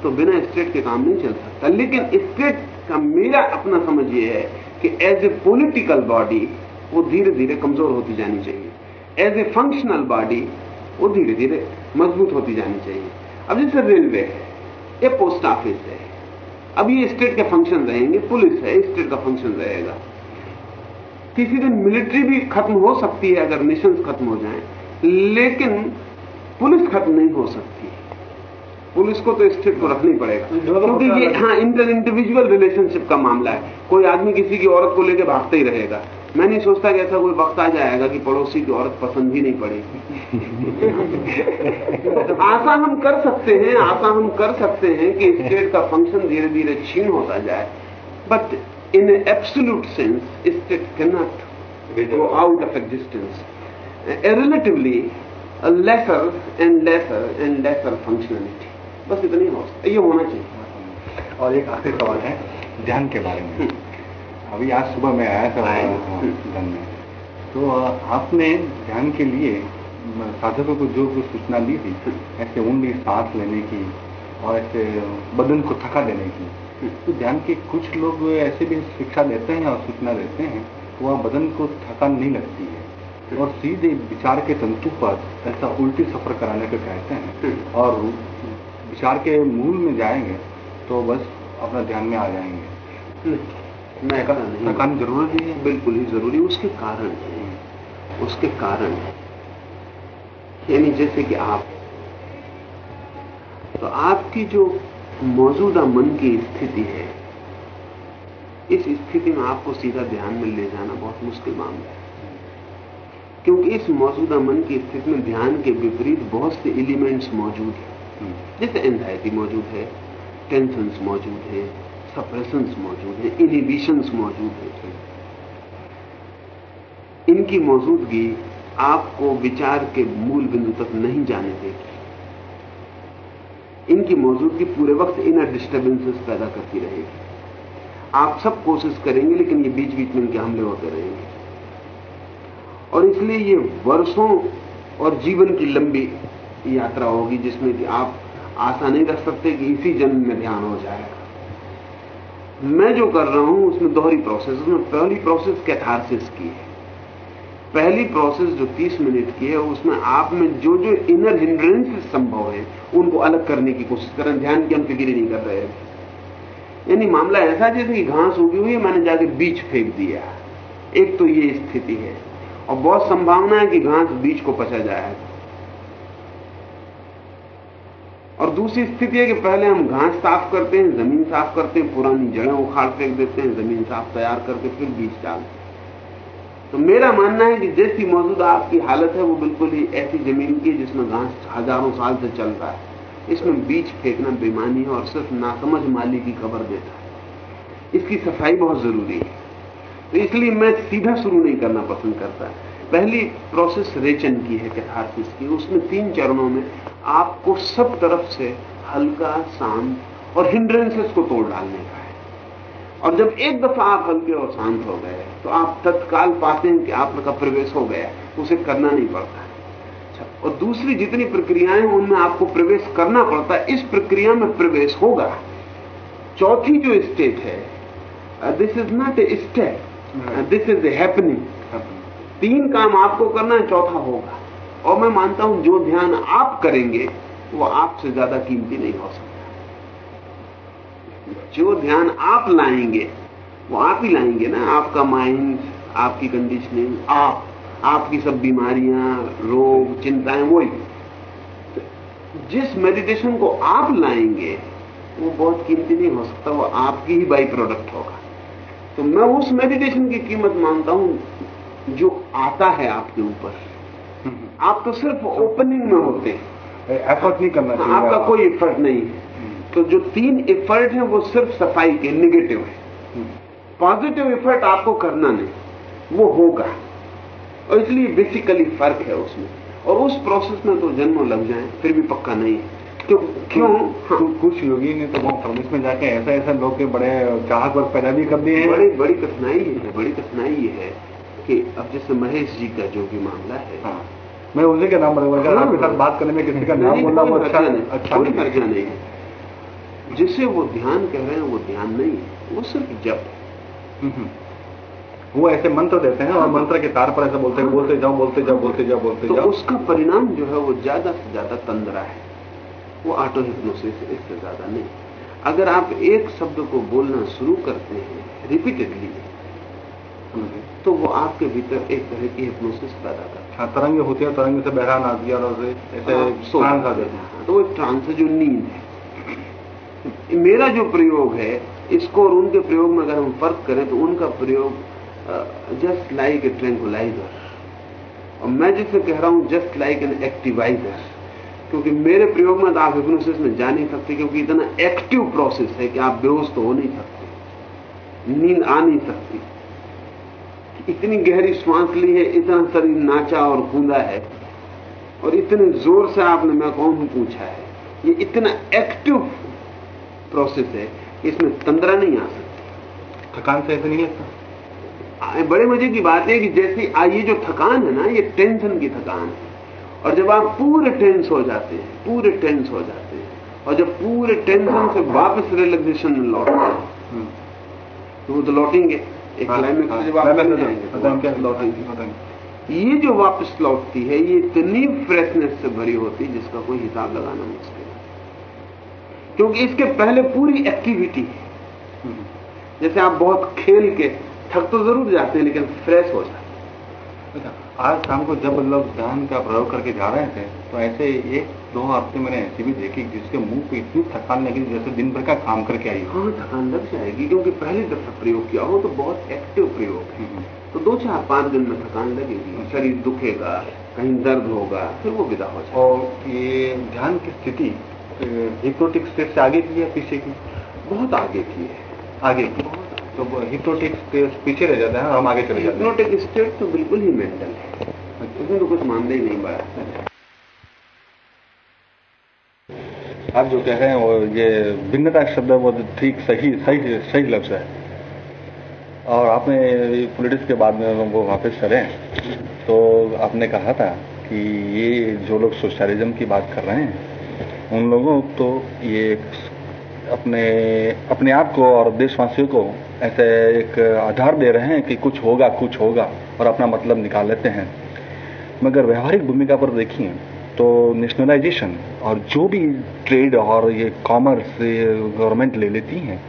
तो बिना स्टेट के काम नहीं चल सकता। लेकिन स्टेट का मेरा अपना समझ यह है कि एज ए पॉलिटिकल बॉडी वो धीरे धीरे कमज़ोर होती जानी चाहिए। एज ए फंक्शनल बॉडी वो धीरे धीरे मज़बूत होती जानी चाहिए। अब जैसे रेलवे है, या पोस्ट ऑफ़िस है। अब ये स्टेट के फ़ंक्शन रहेंगे पुलिस है स्टेट का फ़ंक्शन रहेगा। किसी दिन मिलिट्री भी खत्म हो सकती है अगर मिशन खत्म हो जाए लेकिन पुलिस खत्म नहीं हो सकती। पुलिस को तो स्टेट को रखनी पड़ेगा। क्योंकि ये हाँ इंटर इंडिविजुअल रिलेशनशिप का मामला है। कोई आदमी किसी की औरत को लेकर भागते ही रहेगा। मैं नहीं सोचता कि ऐसा कोई वक्त आ जाएगा कि पड़ोसी की औरत पसंद ही नहीं पड़ेगी आशा हम कर सकते हैं आशा हम कर सकते हैं कि स्टेट का फ़ंक्शन धीरे धीरे छीन होता जाए। But in absolute sense state can not go out of existence relatively lesser and lesser and lesser functionality बस इतनी हो ये होना चाहिए। और एक आखिरी सवाल है ध्यान के बारे में। अभी आज सुबह मैं आया था ध्यान में। तो आपने ध्यान के लिए साधकों को जो कुछ सूचना दी थी ऐसे ऊंडी सांस लेने की और ऐसे बदन को थका देने की तो ध्यान के कुछ लोग ऐसे भी शिक्षा देते हैं और सूचना देते हैं तो वह बदन को थकान नहीं लगती है। और सीधे विचार के तंतु पर ऐसा उल्टी सफ़र कराने को कहते हैं। और विचार के मूल में जाएँगे तो बस अपना ध्यान में आ जाएँगे। ऐसा नहीं थकान ज़रूरी है, बिल्कुल ही ज़रूरी उसके कारण है, उसके कारण है। यानी जैसे कि आप तो आपकी जो मौजूदा मन की स्थिति है, इस स्थिति में आपको सीधा ध्यान में ले जाना बहुत मुश्किल मामला है। क्योंकि इस मौजूदा मन की स्थिति में ध्यान के विपरीत बहुत से एलिमेंट्स मौजूद हैं। जैसे एंजाइटी मौजूद है टेंशन मौजूद है सप्रेशंस मौजूद है इनिबिशंस मौजूद है। इनकी मौजूदगी आपको विचार के मूल बिंदु तक नहीं जाने देगी इनकी मौजूदगी पूरे वक्त इनर डिस्टर्बेंसेस पैदा करती रहेगी। आप सब कोशिश करेंगे, लेकिन ये बीच बीच में इनके हमले होते रहेंगे। और इसलिए ये वर्षों और जीवन की लंबी यात्रा होगी, जिसमें कि आप आशा नहीं रख सकते कि इसी जन्म में ध्यान हो जाएगा। मैं जो कर रहा हूँ, उसमें दोहरी प्रोसेस उसमें पहली प्रोसेस कैथारसिस की है। पहली प्रोसेस जो 30 मिनट की है, उसमें आप में जो जो इनर हिंड्रेंसेस संभव है, उनको अलग करने की कोशिश करें ध्यान की हम फ़िक्र नहीं कर रहे हैं। यानी मामला ऐसा जैसे कि घास उगी हुई है, मैंने जाके बीज फेंक दिया। एक तो ये स्थिति है। और बहुत संभावना है कि घास बीज को पचा जाएगा और दूसरी स्थिति है कि पहले हम घास साफ़ करते हैं, ज़मीन साफ़ करते हैं, पुरानी जड़ें उखाड़ फेंक देते हैं, ज़मीन साफ़ तैयार करके फिर बीज डालते हैं। तो मेरा मानना है कि जैसी मौजूदा आपकी हालत है, वो बिल्कुल ही ऐसी ज़मीन की जिसमें घास हज़ारों साल से चल रहा है। इसमें बीज फेंकना बेमानी है और सिर्फ़ नासमझ माली की खबर देता है। इसकी सफ़ाई बहुत ज़रूरी है। तो इसलिए मैं सीधा शुरू नहीं करना पसंद करता। पहली प्रोसेस रेचन की है कैथारसिस की। उसमें तीन चरणों में आपको सब तरफ़ से हल्का, शांत और हिंड्रेंसेस को तोड़ डालने का है। और जब एक दफ़ा आप हल्के और शांत हो गए तो आप तत्काल पाते हैं कि आपका प्रवेश हो गया, उसे करना नहीं पड़ता। अच्छा और दूसरी जितनी प्रक्रियाएँ उनमें आपको प्रवेश करना पड़ता है। इस प्रक्रिया में प्रवेश होगा। चौथी जो स्टेट है this is not a step this is a happening तीन काम आपको करना है, चौथा होगा। और मैं मानता हूँ, जो ध्यान आप करेंगे, वो आपसे ज़्यादा कीमती नहीं हो सकता। जो ध्यान आप लाएँगे, वो आप ही लाएँगे ना। आपका माइंड आपकी कंडीशनिंग आप, आपकी सब बीमारियाँ, रोग, चिंताएँ, वही। जिस मेडिटेशन को आप लाएँगे, वो बहुत कीमती नहीं हो सकता, वो आपकी ही बाई प्रोडक्ट होगा। तो मैं उस मेडिटेशन की कीमत मानता हूँ जो आता है आपके ऊपर। आप तो सिर्फ़ ओपनिंग में होते हैं। एफर्ट नहीं करना चाहिए आपका कोई एफर्ट नहीं है। तो जो तीन एफर्ट है वो सिर्फ़ सफ़ाई के निगेटिव है। पॉजिटिव एफर्ट आपको करना नहीं वो होगा। और इसलिए बेसिकली फ़र्क है उसमें। और उस प्रोसेस में तो जन्म लग जाए फिर भी पक्का नहीं है। क्यों क्यों? हाँ। कुछ योगी ने तो बहुत प्रदेश में जाके ऐसा ऐसा लोग के बड़े चाहक वर्ग पैदा भी कर दिए हैं। बड़ी बड़ी कठिनाई है बड़ी कठिनाई है। कि अब जैसे महेश जी का जो भी मामला है। हाँ। मैं उसी के नाम पर हाँ। आपके साथ बात करने में किसी का नाम बोलना वो अच्छा अच्छा कोई मर्जा नहीं है। जिसे वो ध्यान कह रहे हैं वो ध्यान नहीं है। वो सिर्फ़ जप। है हम्म। वो ऐसे मंत्र देते हैं और मंत्र के तार पर ऐसा बोलते हैं बोलते जाओ बोलते जाओ बोलते जाओ बोलते तो जाओ। उसका परिणाम जो है वो ज़्यादा से ज़्यादा तंद्रा है। वो ऑटो हिप्नोसिस है इससे ज़्यादा नहीं। अगर आप एक शब्द को बोलना शुरू करते हैं रिपीटेडली तो वो आपके भीतर एक तरह की हिप्नोसिस पैदा करता है। हाँ तरंग होती है तरंग से है और ऐसे ट्रांस आ जाते है। तो वो एक ट्रांस है जो नींद है। मेरा जो प्रयोग है इसको और उनके प्रयोग में अगर हम फ़र्क करें तो उनका प्रयोग जस्ट लाइक ए ट्रैंकुलाइजर और मैं जिसे कह रहा हूँ जस्ट लाइक एन एक्टिवाइजर क्योंकि मेरे प्रयोग में तो आप हिप्नोसिस में जा नहीं सकते क्योंकि इतना एक्टिव प्रोसेस है कि आप बेहोश तो हो नहीं सकते। नींद आ नहीं सकती। इतनी गहरी श्वास ली है इतना शरीर नाचा और कूदा है और इतने ज़ोर से आपने मैं कौन हूँ पूछा है? ये इतना एक्टिव प्रोसेस है इसमें तंद्रा नहीं आ सकती। थकान से ऐसे नहीं लगता बड़े मज़े की बात है कि जैसे ये जो थकान है ना ये टेंशन की थकान है। और जब आप पूरे टेंस हो जाते हैं पूरे टेंस हो जाते हैं और जब पूरे टेंशन से वापस रिलैक्सेशन में लौटते हैं तो वो तो लौटेंगे। एक हाँ, क्लाइमेक्स हाँ, जब आप ये जो वापस लौटती है ये इतनी फ्रेशनेस से भरी होती है जिसका कोई हिसाब लगाना मुश्किल है। क्योंकि इसके पहले पूरी एक्टिविटी है। जैसे आप बहुत खेल के थक तो ज़रूर जाते हैं लेकिन फ्रेश हो जाते अच्छा, आज शाम को जब लोग ध्यान का प्रयोग करके जा रहे थे तो ऐसे एक दो हफ़्ते मैंने ऐसी भी देखी जिसके मुँह पे इतनी थकान लगी जैसे दिन भर का काम करके आई हो। हाँ थकान लग जाएगी क्योंकि पहली दफ़ा प्रयोग किया हो तो बहुत एक्टिव प्रयोग है। हम्म, तो दो चार पाँच दिन में थकान लगेगी शरीर दुखेगा कहीं दर्द होगा फिर वो विदा हो जाए और ये ध्यान की स्थिति हिप्नोटिक स्टेट से आगे की या पीछे की? बहुत आगे की है आगे की तो हिप्नोटिक स्टेट पीछे रह जाता है हम आगे चले जाते हैं। हिप्नोटिक स्टेट तो बिल्कुल ही मेंटल है। उसमें तो कुछ मानना ही नहीं पड़ा आप जो कह रहे हैं वो ये भिन्नता शब्द है वो तो ठीक सही सही सही लफ्ज है। और आपने पॉलिटिक्स के बाद में वो वापस करें तो आपने कहा था कि ये जो लोग सोशलिज्म की बात कर रहे हैं उन लोगों तो ये अपने अपने आप को और देशवासियों को ऐसे एक आधार दे रहे हैं कि कुछ होगा कुछ होगा और अपना मतलब निकाल लेते हैं। मगर व्यवहारिक भूमिका पर देखिए तो नेशनलाइजेशन और जो भी ट्रेड और ये कॉमर्स गवर्नमेंट ले लेती हैं,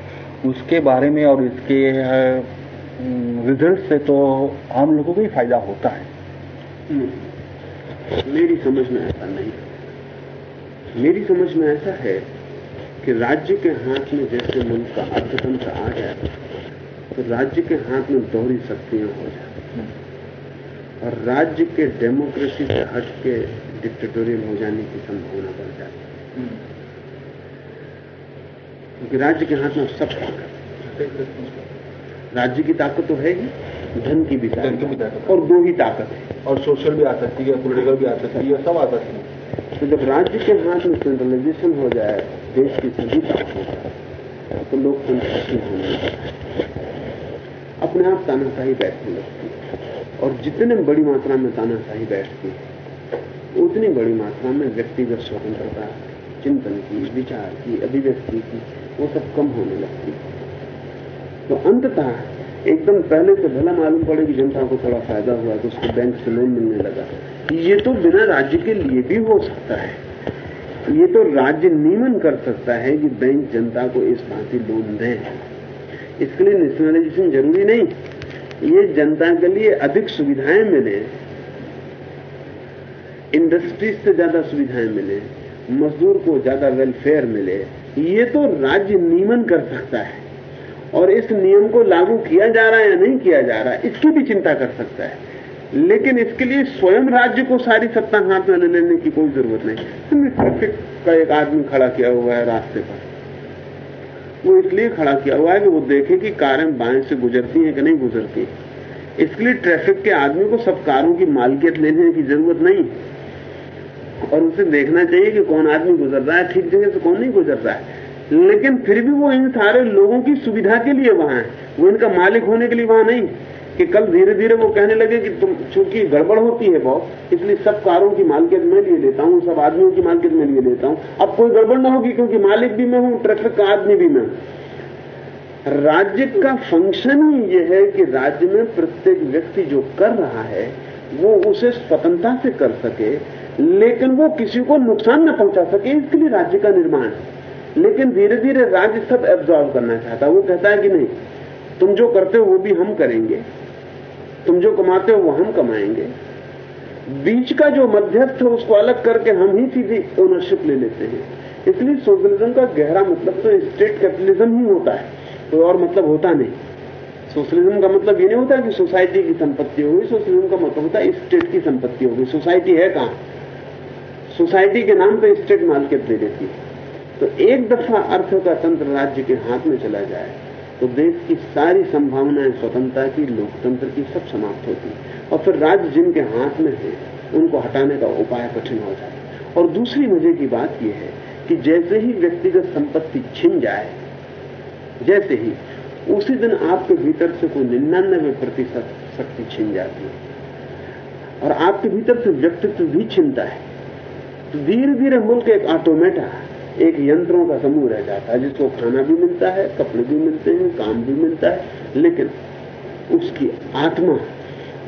उसके बारे में और इसके रिज़ल्ट से तो आम लोगों को ही फ़ायदा होता है। मेरी समझ में ऐसा नहीं मेरी समझ में ऐसा है कि राज्य के हाथ में जैसे मुल्क का अर्थतंत्र आ जाए तो राज्य के हाथ में दोहरी शक्तियाँ हो जाए। और राज्य के डेमोक्रेसी से हट के डिक्टेटोरियल हो जाने की संभावना बढ़ जाती है। क्योंकि राज्य के हाथ में सब ताकत राज्य की ताकत तो है ही। धन की भी धन की भी ताकत। और दो ही ताकत है। और सोशल भी आ सकती है पोलिटिकल भी आ सकती है सब आ सकती है। तो जब राज्य के हाथ में सेंट्रलाइजेशन हो जाए देश की सभी ताकत हो तो लोकतंत्र खत्म होने लगता अपने आप तानाशाही बैठने लगती है। और जितने बड़ी मात्रा में तानाशाही बैठती है उतनी बड़ी मात्रा में व्यक्तिगत स्वतंत्रता चिंतन की विचार की अभिव्यक्ति की वो सब कम होने लगती है। तो अंततः एकदम पहले से भला मालूम पड़े कि जनता को थोड़ा फ़ायदा हुआ तो उसको बैंक से लोन मिलने लगा। ये तो बिना राज्य के लिए भी हो सकता है। ये तो राज्य नियमन कर सकता है कि बैंक जनता को इस भांति लोन दे। इसके लिए नेशनलाइजेशन ज़रूरी नहीं। ये जनता के लिए अधिक सुविधाएँ मिले। इंडस्ट्रीज़ से ज़्यादा सुविधाएँ मिले। मजदूर को ज़्यादा वेलफेयर मिले। ये तो राज्य नियमन कर सकता है। और इस नियम को लागू किया जा रहा है या नहीं किया जा रहा है, इसकी भी चिंता कर सकता है। लेकिन इसके लिए स्वयं राज्य को सारी सत्ता हाथ में लेने की कोई ज़रूरत नहीं। हमने ट्रैफ़िक का एक आदमी खड़ा किया हुआ है रास्ते पर। वो इसलिए खड़ा किया हुआ है कि वो देखे कि कारें बाएँ से गुजरती हैं कि नहीं गुजरती। इसके लिए ट्रैफ़िक के आदमी को सब कारों की मालकियत लेने की ज़रूरत नहीं। और उसे देखना चाहिए कि कौन आदमी गुजर रहा है, ठीक जगह से कौन नहीं गुजर रहा है। लेकिन फिर भी वो इन सारे लोगों की सुविधा के लिए वहाँ है। वो इनका मालिक होने के लिए वहाँ नहीं, कि कल धीरे धीरे वो कहने लगे कि तुम, चूँकि गड़बड़ होती है बहुत, इसलिए सब कारों की मालकियत मैं लिए लेता हूँ, सब आदमियों की मालकियत मैं लिए लेता हूँ। अब कोई गड़बड़ ना होगी, क्योंकि मालिक भी मैं हूँ ट्रैफ़िक का आदमी भी मैं राज्य का फ़ंक्शन ही यह है कि राज्य में प्रत्येक व्यक्ति जो कर रहा है, वो उसे स्वतंत्रता से कर सके, लेकिन वो किसी को नुकसान न पहुँचा सके, इसके लिए राज्य का निर्माण है। लेकिन धीरे धीरे राज्य सब एब्जॉर्व करना चाहता है। वो कहता है कि नहीं, तुम जो करते हो वो भी हम करेंगे। तुम जो कमाते हो वो हम कमाएँगे। बीच का जो मध्यस्थ है, उसको अलग करके हम ही सीधी ओनरशिप ले लेते हैं। इसलिए सोशलिज्म का गहरा मतलब तो स्टेट कैपिटलिज्म ही होता है। कोई तो और मतलब होता नहीं। सोशलिज्म का मतलब ये नहीं होता कि सोसाइटी की संपत्ति होगी सोशलिज्म का मतलब होता है स्टेट की संपत्ति होगी सोसाइटी है कहाँ? सोसाइटी के नाम पर स्टेट मालकियत दे देती है। तो एक दफ़ा अर्थ का तंत्र राज्य के हाथ में चला जाए तो देश की सारी संभावनाएँ स्वतंत्रता की, लोकतंत्र की सब समाप्त होती और फिर राज्य जिनके हाथ में है, उनको हटाने का उपाय कठिन हो जाए। और दूसरी मज़े की बात यह है कि जैसे ही व्यक्तिगत संपत्ति छिन जाए, जैसे ही, उसी दिन आपके भीतर से कोई निन्यानबे प्रतिशत शक्ति छिन जाती है। और आपके भीतर से व्यक्तित्व भी छिनता है। तो धीरे धीरे मुल्क एक ऑटोमेटा एक यंत्रों का समूह रह जाता है जिसको खाना भी मिलता है कपड़े भी मिलते हैं काम भी मिलता है लेकिन उसकी आत्मा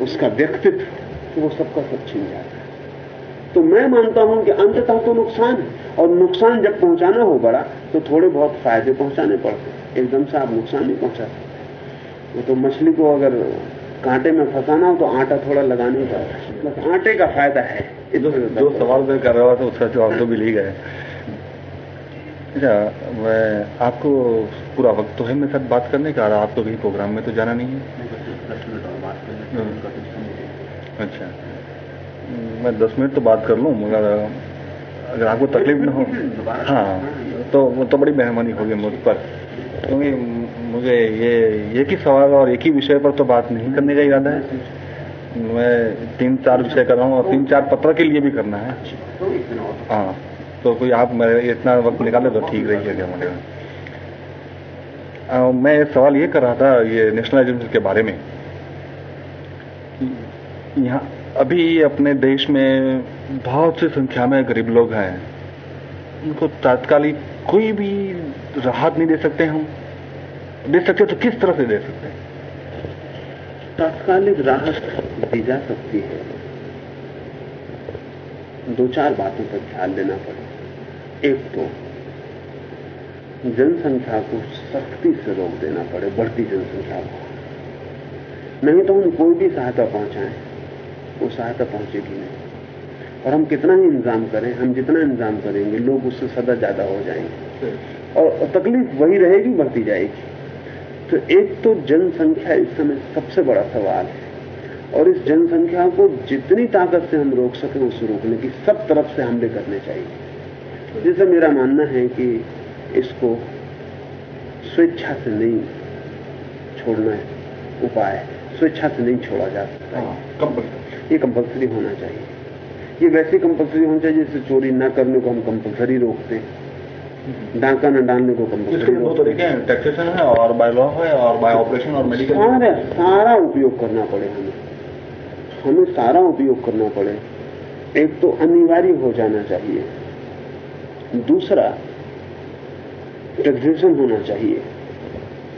उसका व्यक्तित्व वो सबका सब छीन जाता है। तो मैं मानता हूँ कि अंततः तो नुकसान है और नुकसान जब पहुंचाना हो बड़ा तो थोड़े बहुत फ़ायदे पहुँचाने पड़ते एकदम से आप नुकसान नहीं पहुँचा सकते। वो तो मछली को अगर कांटे में फंसाना हो तो आटा थोड़ा लगाना ही पड़ता बस आटे का फ़ायदा है। जो, जो सवाल मैं कर रहा था उसका जवाब तो मिल ही गया। अच्छा मैं आपको पूरा वक्त तो है मेरे साथ बात करने का और आपको कहीं प्रोग्राम में तो जाना नहीं है। अच्छा। मैं दस मिनट तो बात कर लूँ मगर अगर आपको तकलीफ़ न हो। हाँ तो वो तो बड़ी मेहरबानी होगी मुझ पर। क्योंकि मुझे ये एक ही सवाल और एक ही विषय पर तो बात नहीं करने का इरादा है। मैं तीन चार विषय कर रहा हूँ और तीन चार पत्र के लिए भी करना है। हाँ। तो कोई आप मेरे इतना वक्त निकाले तो ठीक रही है मुझे? मैं सवाल ये कर रहा था ये नेशनलाइजेशन के बारे में यहाँ अभी अपने देश में बहुत सी संख्या में गरीब लोग हैं। उनको तात्कालिक कोई भी राहत नहीं दे सकते हम। दे सकते तो किस तरह से दे सकते? हैं तात्कालिक राहत दी जा सकती है। दो चार बातों पर ध्यान देना पड़े एक तो जनसंख्या को सख्ती से रोक देना पड़े, बढ़ती जनसंख्या को। नहीं तो हम कोई भी सहायता पहुंचाएँ, वो सहायता पहुंचेगी नहीं। और हम कितना ही इंतज़ाम करें, हम जितना इंतज़ाम करेंगे, लोग उससे सदा ज़्यादा हो जाएँगे। और तकलीफ़ वही रहेगी, बढ़ती जाएगी। तो एक तो जनसंख्या इस समय सबसे बड़ा सवाल है। और इस जनसंख्या को जितनी ताकत से हम रोक सकें, उसे रोकने की सब तरफ़ से हमले करने चाहिए। जैसे मेरा मानना है कि इसको स्वेच्छा से नहीं छोड़ना है उपाय स्वेच्छा से नहीं छोड़ा जा सकता हाँ, ये कंपल्सरी होना चाहिए। ये वैसे कंपल्सरी होना चाहिए जैसे चोरी ना करने को हम कंपल्सरी रोकते हैं। डाका न डालने को कंपल्सरी दो तरीके हैं टैक्सेशन है और बाय लॉ है और बाय ऑपरेशन और मेडिकल सारा सारा उपयोग करना पड़े हमें। हमें सारा उपयोग करना पड़े। एक तो अनिवार्य हो जाना चाहिए। दूसरा टैक्सेशन होना चाहिए।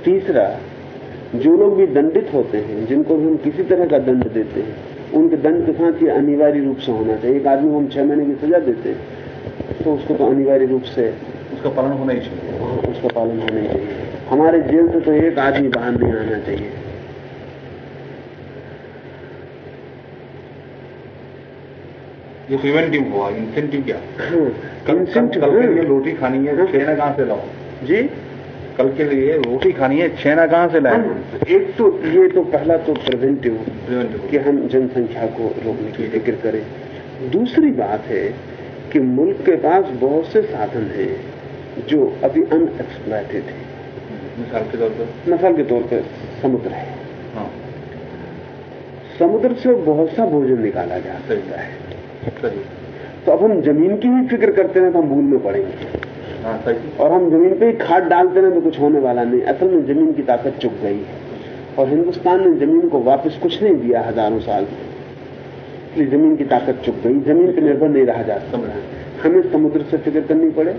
तीसरा जो लोग भी दंडित होते हैं जिनको भी हम किसी तरह का दंड देते हैं उनके दंड के साथ ये अनिवार्य रूप से होना चाहिए। एक आदमी को हम छह महीने की सजा देते हैं तो उसको तो अनिवार्य रूप से उसका पालन होना ही चाहिए। हाँ, उसका पालन होना ही चाहिए। हमारे जेल से तो एक आदमी बाहर नहीं आना चाहिए। ये प्रिवेंटिव हुआ इंसेंटिव क्या? इंसेंटिव कल, कल के लिए रोटी खानी है छेना कहाँ से लाओ? जी। कल के लिए रोटी खानी है छेना कहाँ से लाए? एक तो ये तो पहला तो प्रिवेंटिव प्रिवेंटिव कि हम जनसंख्या को रोकने की फ़िक्र करें। दूसरी बात है कि मुल्क के पास बहुत से साधन हैं जो अभी अनएक्सप्लाइटेड है। मिसाल के तौर पर? मिसाल के तौर पर समुद्र है। हाँ। समुद्र से बहुत सा भोजन निकाला जा सकता है। तो अब हम ज़मीन की ही फ़िक्र करते रहे तो हम भूल में पड़ेंगे। हाँ और हम ज़मीन पे ही खाद डालते रहे तो कुछ होने वाला नहीं। असल में ज़मीन की ताकत चुक गई है। और हिंदुस्तान ने ज़मीन को वापस कुछ नहीं दिया हज़ारों साल से। इसलिए ज़मीन की ताकत चुक गई। ज़मीन पर निर्भर नहीं रहा जा सकता। हमें समुद्र से फ़िक्र करनी पड़े।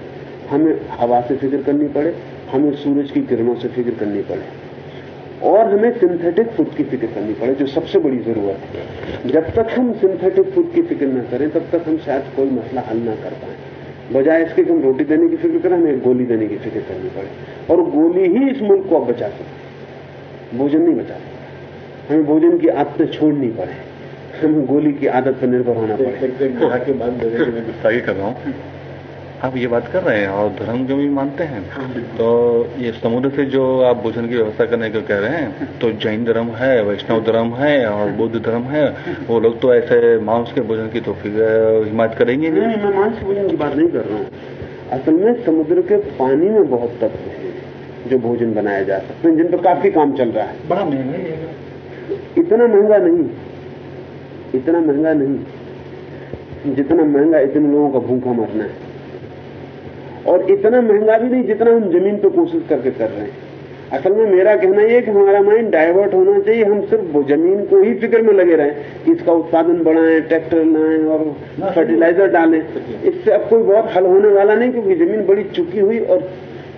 हमें हवा से फ़िक्र करनी पड़े। हमें सूरज की किरणों से फ़िक्र करनी पड़े। और हमें सिंथेटिक फ़ूड की फ़िक्र करनी पड़े जो सबसे बड़ी ज़रूरत है। जब तक हम सिंथेटिक फ़ूड की फ़िक्र न करें तब तक हम शायद कोई मसला हल न कर पाए। बजाय इसके कि हम रोटी देने की फ़िक्र करें हमें गोली देने की फ़िक्र करनी पड़े। और गोली ही इस मुल्क को अब बचा सकती भोजन नहीं बचा सकता। हमें भोजन की आदतें छोड़नी पड़े। हमें गोली की आदत पर निर्भर होना पड़े। गुस्सा ही कर रहा हूँ। आप ये बात कर रहे हैं और धर्म जो भी मानते हैं। तो ये समुद्र से जो आप भोजन की व्यवस्था करने को कह रहे हैं तो जैन धर्म है वैष्णव धर्म है और बौद्ध धर्म है वो लोग तो ऐसे मांस के भोजन की तो फिर हिमायत करेंगे नहीं। नहीं मैं मांस भोजन की बात नहीं कर रहा हूँ। असल में समुद्र के पानी में बहुत तत्व है जो भोजन बनाया जा सकते हैं जिन पर काफ़ी काम चल रहा है। बड़ा महँगा है। इतना महँगा नहीं इतना महँगा नहीं। जितना महँगा इतने लोगों का भूखा मरना है। और इतना महँगा भी नहीं जितना हम ज़मीन पर कोशिश करके कर रहे हैं। असल में मेरा कहना यह कि हमारा माइंड डाइवर्ट होना चाहिए हम सिर्फ़ ज़मीन को ही फ़िक्र में लगे रहें कि इसका उत्पादन बढ़ाएँ ट्रैक्टर लाएँ और फर्टिलाइज़र डालें। इससे अब कोई बहुत हल होने वाला नहीं क्योंकि ज़मीन बड़ी चुकी हुई और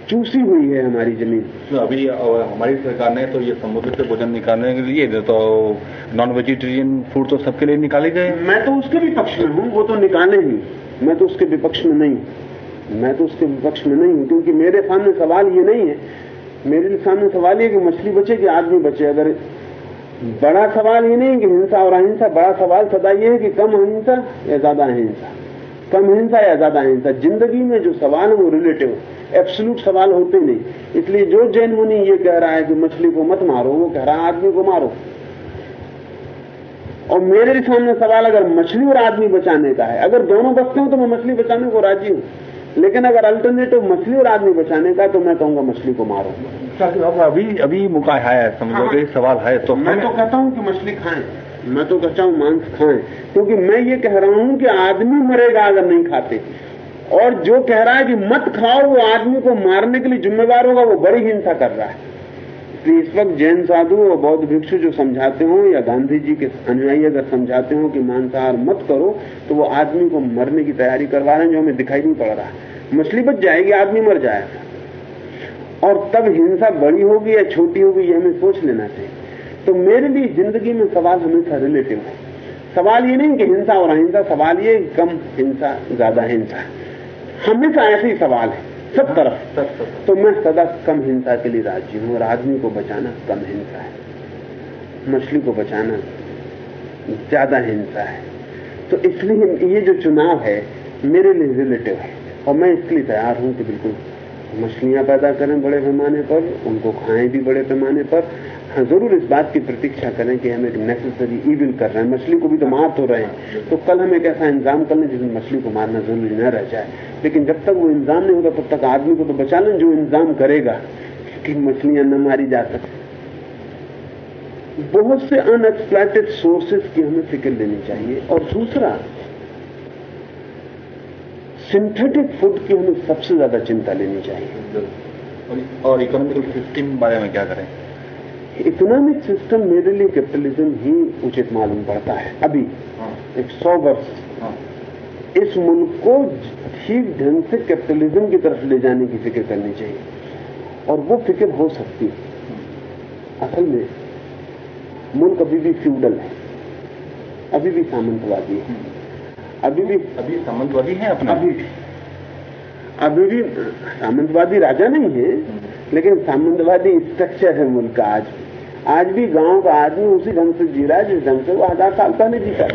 चूसी हुई है हमारी ज़मीन। तो अभी हमारी सरकार ने तो ये समुद्र से भोजन निकालने के लिए तो नॉन वेजिटेरियन फ़ूड तो सबके लिए निकाले गए। मैं तो उसके भी पक्ष में हूँ वो तो निकाले ही। मैं तो उसके विपक्ष में नहीं। मैं तो उसके विपक्ष में नहीं हूँ, क्योंकि मेरे सामने सवाल ये नहीं है। मेरे सामने सवाल ये कि मछली बचे कि आदमी बचे। अगर बड़ा सवाल ये नहीं कि हिंसा और अहिंसा, बड़ा सवाल सदा ये है कि कम अहिंसा या ज़्यादा अहिंसा? कम हिंसा या ज़्यादा हिंसा ज़िंदगी में जो सवाल है वो रिलेटिव एब्सोल्यूट सवाल होते नहीं। इसलिए जो जैन मुनि ये कह रहा है कि मछली को मत मारो, वो कह रहा है, आदमी को मारो। और मेरे सामने सवाल अगर मछली और आदमी बचाने का है, अगर दोनों बचते हो तो मैं मछली बचाने को राज़ी हूँ। लेकिन अगर अल्टरनेटिव मछली और आदमी बचाने का तो मैं कहूँगा मछली को मारो। अभी अभी मौका है समझो हाँ। सवाल है तो मैं तो कहता हूँ कि मछली खाएँ। मैं तो कहता हूँ मांस खाएँ। क्योंकि मैं ये कह रहा हूँ कि आदमी मरेगा अगर नहीं खाते। और जो कह रहा है कि मत खाओ वो आदमी को मारने के लिए जिम्मेदार होगा वो बड़ी हिंसा कर रहा है। इसलिए इस वक्त जैन साधु और बौद्ध भिक्षु जो समझाते हो या गांधी जी के अनुयायी अगर समझाते हो कि मांसाहार मत करो तो वो आदमी को मरने की तैयारी करवा रहे हैं जो हमें दिखाई नहीं पड़ रहा। मछली बच जाएगी, आदमी मर जाएगा। और तब हिंसा बड़ी होगी या छोटी होगी, ये हमें सोच लेना चाहिए। तो मेरे लिए ज़िंदगी में सवाल हमेशा रिलेटिव है। सवाल ये नहीं कि हिंसा और अहिंसा, सवाल ये कम हिंसा, ज़्यादा हिंसा। हमेशा ऐसे ही सवाल है। सब तरफ़। तो मैं सदा कम हिंसा के लिए राज़ी हूँ और आदमी को बचाना कम हिंसा है। मछली को बचाना ज़्यादा हिंसा है। तो इसलिए ये जो चुनाव है मेरे लिए रिलेटिव है और मैं इसलिए लिए तैयार हूँ कि बिल्कुल मछलियाँ पैदा करें बड़े पैमाने पर, उनको खाएँ भी बड़े पैमाने पर। हाँ ज़रूर इस बात की प्रतीक्षा करें कि हम एक नेसेसरी इविल कर रहे हैं। मछली को भी तो मार तो रहे हैं। तो कल हम एक ऐसा इंतज़ाम कर लें जिसमें मछली को मारना ज़रूरी न रह जाए। लेकिन जब तक वो इंतज़ाम नहीं होगा, तब तक आदमी को तो बचा लें जो इंतज़ाम करेगा। कि मछलियाँ न मारी जा सके। बहुत से अनएक्सप्लाइटेड सोर्सेज की हमें फ़िक्र लेनी चाहिए। और दूसरा सिंथेटिक फ़ूड की हमें सबसे ज़्यादा चिंता लेनी चाहिए। और इकोनॉमिकल सिस्टम के बारे में क्या करें? इकोनॉमिक सिस्टम मेरे लिए कैपिटलिज्म ही उचित मालूम पड़ता है अभी। हाँ। एक सौ वर्ष। हाँ। इस मुल्क को ठीक ढंग से कैपिटलिज्म की तरफ़ ले जाने की फ़िक्र करनी चाहिए। और वो फ़िक्र हो सकती है। असल में मुल्क अभी भी फ्यूडल है। अभी भी सामंतवादी है। अभी भी अभी सामंतवादी है अपना? अभी अभी भी सामंतवादी राजा नहीं है लेकिन सामंतवादी स्ट्रक्चर है मुल्क का आज आज भी गाँव का आदमी उसी ढंग से जी रहा है जिस ढंग से वो हज़ार साल पहले जीता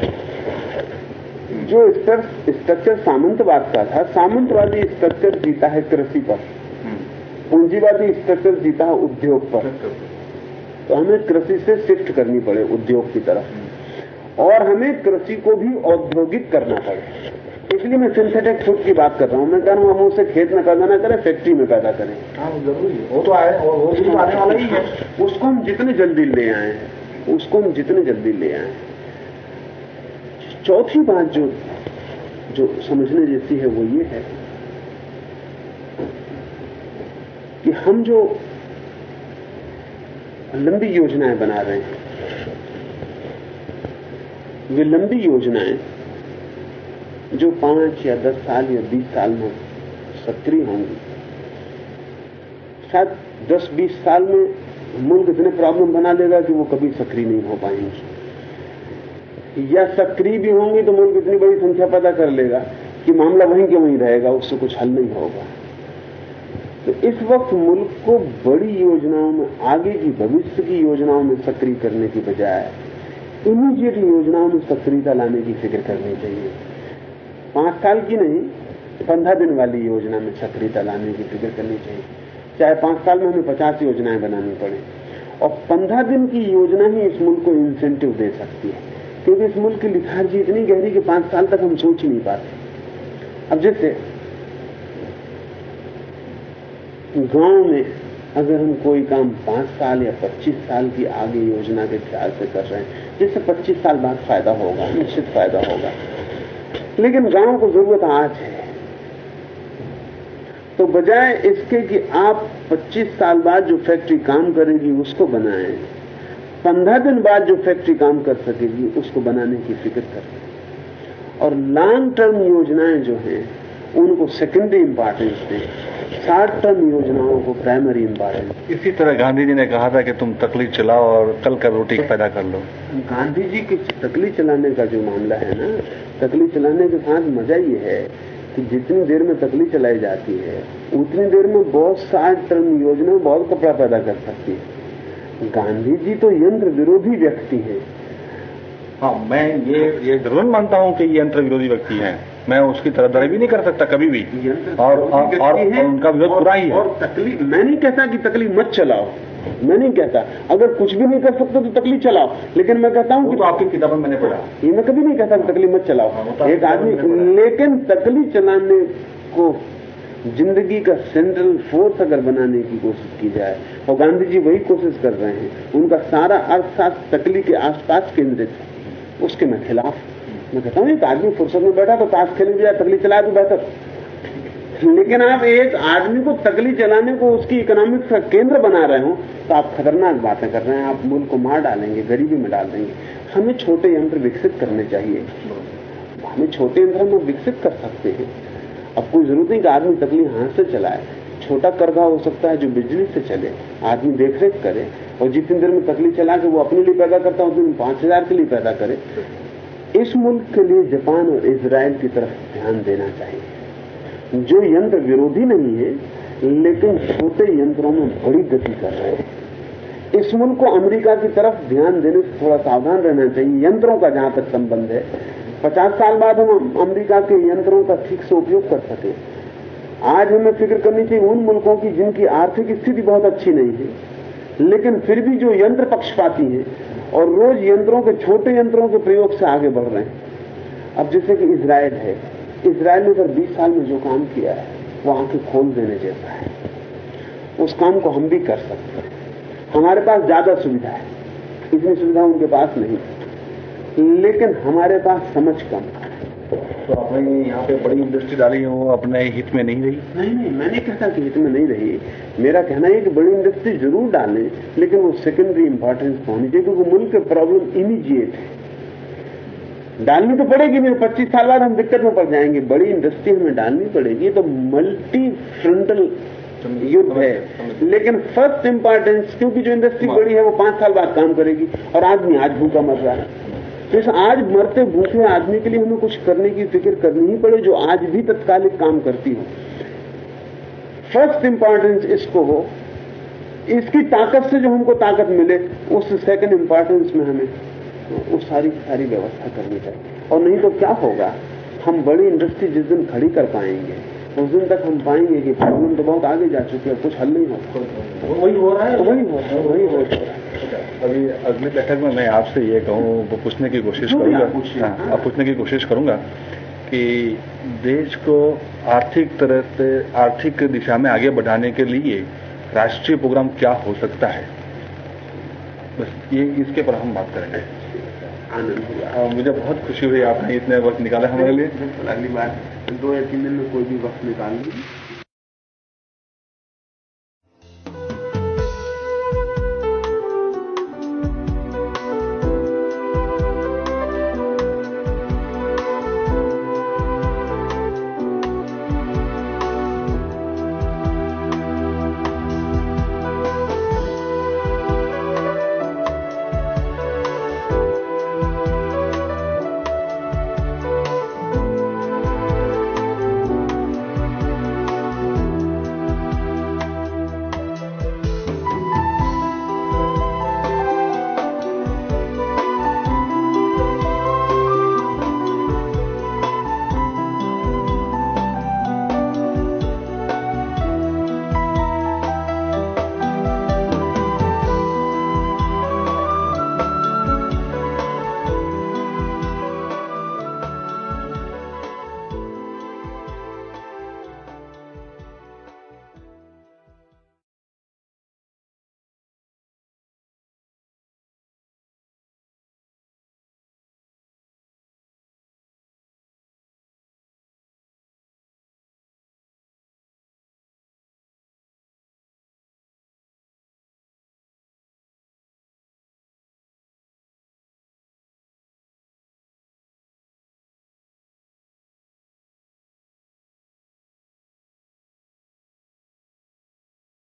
जो स्ट्रक्चर सामंतवाद का था सामंतवादी स्ट्रक्चर जीता है कृषि पर। पूंजीवादी स्ट्रक्चर जीता है उद्योग पर। तो हमें कृषि से शिफ्ट करनी पड़े उद्योग की तरफ़। और हमें कृषि को भी औद्योगिक करना पड़े। इसलिए मैं सिंथेटिक फ़ूड की बात कर रहा हूँ। मैं कह रहा हूँ हम उसे खेत में पैदा ना करें फैक्ट्री में पैदा करें। हाँ ज़रूरी वो तो आए वो भी आने वाला ही है। उसको हम जितने जल्दी ले आए उसको हम जितने जल्दी ले आए। चौथी बात जो जो समझने जैसी है वो ये है कि हम जो लंबी योजनाएँ बना रहे हैं वे लंबी योजनाएँ जो पाँच या दस साल या बीस साल में सक्रिय होंगी। शायद दस, बीस साल में मुल्क इतने प्रॉब्लम बना लेगा कि वो कभी सक्रिय नहीं हो पाएँगे। या सक्रिय भी होंगे तो मुल्क इतनी बड़ी संख्या पैदा कर लेगा कि मामला वहीं के वहीं रहेगा, उससे कुछ हल नहीं होगा। तो इस वक्त मुल्क को बड़ी योजनाओं में, आगे की, भविष्य की योजनाओं में सक्रिय करने की बजाय इमीडिएट योजनाओं में सक्रियता लाने की फ़िक्र करनी चाहिए। पाँच साल की नहीं, पंद्रह दिन वाली योजना में सक्रियता लाने की फ़िक्र करनी चाहिए। चाहे पाँच साल में हमें पचास योजनाएँ बनानी पड़े। और पंद्रह दिन की योजना ही इस मुल्क को इंसेंटिव दे सकती है। क्योंकि इस मुल्क की लिखार्जी इतनी गहरी कि पाँच साल तक हम सोच नहीं पाते। अब जैसे, गाँव में अगर हम कोई काम पाँच साल या पच्चीस साल की आगे योजना के ख्याल से कर रहे हैं जिससे पच्चीस साल बाद फ़ायदा होगा, निश्चित फ़ायदा होगा। लेकिन गाँव को ज़रूरत आज है। तो बजाय इसके कि आप 25 साल बाद जो फैक्ट्री काम करेगी, उसको बनाएँ। पंद्रह दिन बाद जो फैक्ट्री काम कर सकेगी, उसको बनाने की फ़िक्र करें। और लॉन्ग टर्म योजनाएँ जो हैं, उनको सेकेंडरी इंपॉर्टेंस दें। शॉर्ट टर्म योजनाओं को प्राइमरी इंपॉर्टेंस इसी तरह गांधी जी ने कहा था कि तुम तकलीफ़ चलाओ और कल का रोटी पैदा कर लो। गांधी जी की तकलीफ़ चलाने का जो मामला है ना तकलीफ़ चलाने के साथ मज़ा ये है कि जितनी देर में तकलीफ़ चलाई जाती है उतनी देर में बहुत साठ टर्म योजना बहुत कपड़ा पैदा कर सकती है। गांधी जी तो यंत्र विरोधी व्यक्ति है। हाँ मैं ये ये ज़रूर मानता हूँ कि ये यंत्र विरोधी व्यक्ति हैं। मैं उसकी तरफदारी भी नहीं कर सकता कभी भी। और, और, और, और उनका विरोध पूरा ही है। और तकलीफ़ मैं नहीं कहता कि तकलीफ़ मत चलाओ। मैं नहीं कहता। अगर कुछ भी नहीं कर सकते तो तकलीफ़ चलाओ। लेकिन मैं कहता हूँ कि तो आपकी किताब में मैंने पढ़ा। ये मैं कभी नहीं कहता कि तकलीफ़ मत चलाओ। एक आदमी लेकिन तकलीफ़ चलाने को ज़िंदगी का सेंट्रल फोर्स अगर बनाने की कोशिश की जाए और गांधी जी वही कोशिश कर रहे हैं। उनका सारा अर्थशास्त्र तकलीफ़ के आसपास केंद्रित है। उसके मैं खिलाफ। मैं कहता हूँ, एक आदमी फुर्सत में बैठा तो ताश खेलने की तकली चलाए तो बेहतर। लेकिन आप एक आदमी को तकली चलाने को उसकी इकोनॉमिक का केंद्र बना रहे हो तो आप खतरनाक बातें कर रहे हैं। आप मुल्क को मार डालेंगे, गरीबी में डाल देंगे। हमें छोटे यंत्र विकसित करने चाहिए। हमें छोटे यंत्र हम विकसित कर सकते हैं। अब कोई ज़रूरत नहीं कि आदमी तकली हाथ से चलाए। छोटा करगा हो सकता है जो बिजली से चले, आदमी देखरेख करे और जितनी देर में तकलीफ़ चला के वो अपने लिए पैदा करता है, उतनी पाँच हज़ार के लिए पैदा करे। इस मुल्क के लिए जापान और इसराइल की तरफ़ ध्यान देना चाहिए। जो यंत्र विरोधी नहीं है, लेकिन छोटे यंत्रों में बड़ी गति कर रहे हैं। इस मुल्क को अमेरिका की तरफ़ ध्यान देने से थोड़ा सावधान रहना चाहिए। यंत्रों का जहाँ तक संबंध है, पचास साल बाद हम अमेरिका के यंत्रों का ठीक से उपयोग कर सके। आज हमें फ़िक्र करनी चाहिए उन मुल्कों की जिनकी आर्थिक स्थिति बहुत अच्छी नहीं है। लेकिन फिर भी जो यंत्र पक्षपाती हैं और रोज यंत्रों के, छोटे यंत्रों के प्रयोग से आगे बढ़ रहे हैं। अब जैसे कि इसराइल है इसराइल ने अगर 20 साल में जो काम किया है, वो आँखें खोल देने जैसा है। उस काम को हम भी कर सकते हैं। हमारे पास ज़्यादा सुविधा है। इतनी सुविधा उनके पास नहीं लेकिन हमारे पास समझ कम है। तो आपने यहाँ पे बड़ी इंडस्ट्री डाली है वो अपने हित में नहीं रही? नहीं नहीं मैं नहीं कहता कि हित में नहीं रही। मेरा कहना है कि बड़ी इंडस्ट्री ज़रूर डालें लेकिन वो सेकेंडरी इंपॉर्टेंस होनी चाहिए क्योंकि मुल्क के प्रॉब्लम इमीजिएट है। डालनी तो पड़ेगी नहीं पच्चीस साल बाद हम दिक्कत में पड़ जाएँगे। बड़ी इंडस्ट्री हमें डालनी पड़ेगी तो मल्टी फ्रंटल युद्ध है। लेकिन फ़र्स्ट इंपॉर्टेंस क्योंकि जो इंडस्ट्री बड़ी है वो पाँच साल बाद काम करेगी और आदमी आज भूखा मर रहा है। तो आज मरते भूखे आदमी के लिए हमें कुछ करने की फ़िक्र करनी ही पड़े जो आज भी तत्कालिक काम करती हो। फ़र्स्ट इंपॉर्टेंस इसको हो इसकी ताकत से जो हमको ताकत मिले उस सेकंड इंपॉर्टेंस में हमें वो सारी सारी व्यवस्था करनी चाहिए और नहीं तो क्या होगा? हम बड़ी इंडस्ट्री जिस दिन खड़ी कर पाएँगे उस दिन तक हम पाएँगे कि प्रॉब्लम तो बहुत आगे जा चुके हैं कुछ हल नहीं हो। वही हो रहा है। वही हो रहा है वही हो रहा है। अभी अगली बैठक में मैं आपसे ये कहूँ वो पूछने की कोशिश करूँगा। हाँ, अब पूछने की कोशिश करूँगा कि देश को आर्थिक तरह से आर्थिक दिशा में आगे बढ़ाने के लिए राष्ट्रीय प्रोग्राम क्या हो सकता है? बस ये इसके पर हम बात करेंगे। आनंद। मुझे बहुत खुशी हुई आपने इतने वक्त निकाला हमारे लिए। अगली बार दो या तीन दिन में कोई भी वक्त निकाल लीजिए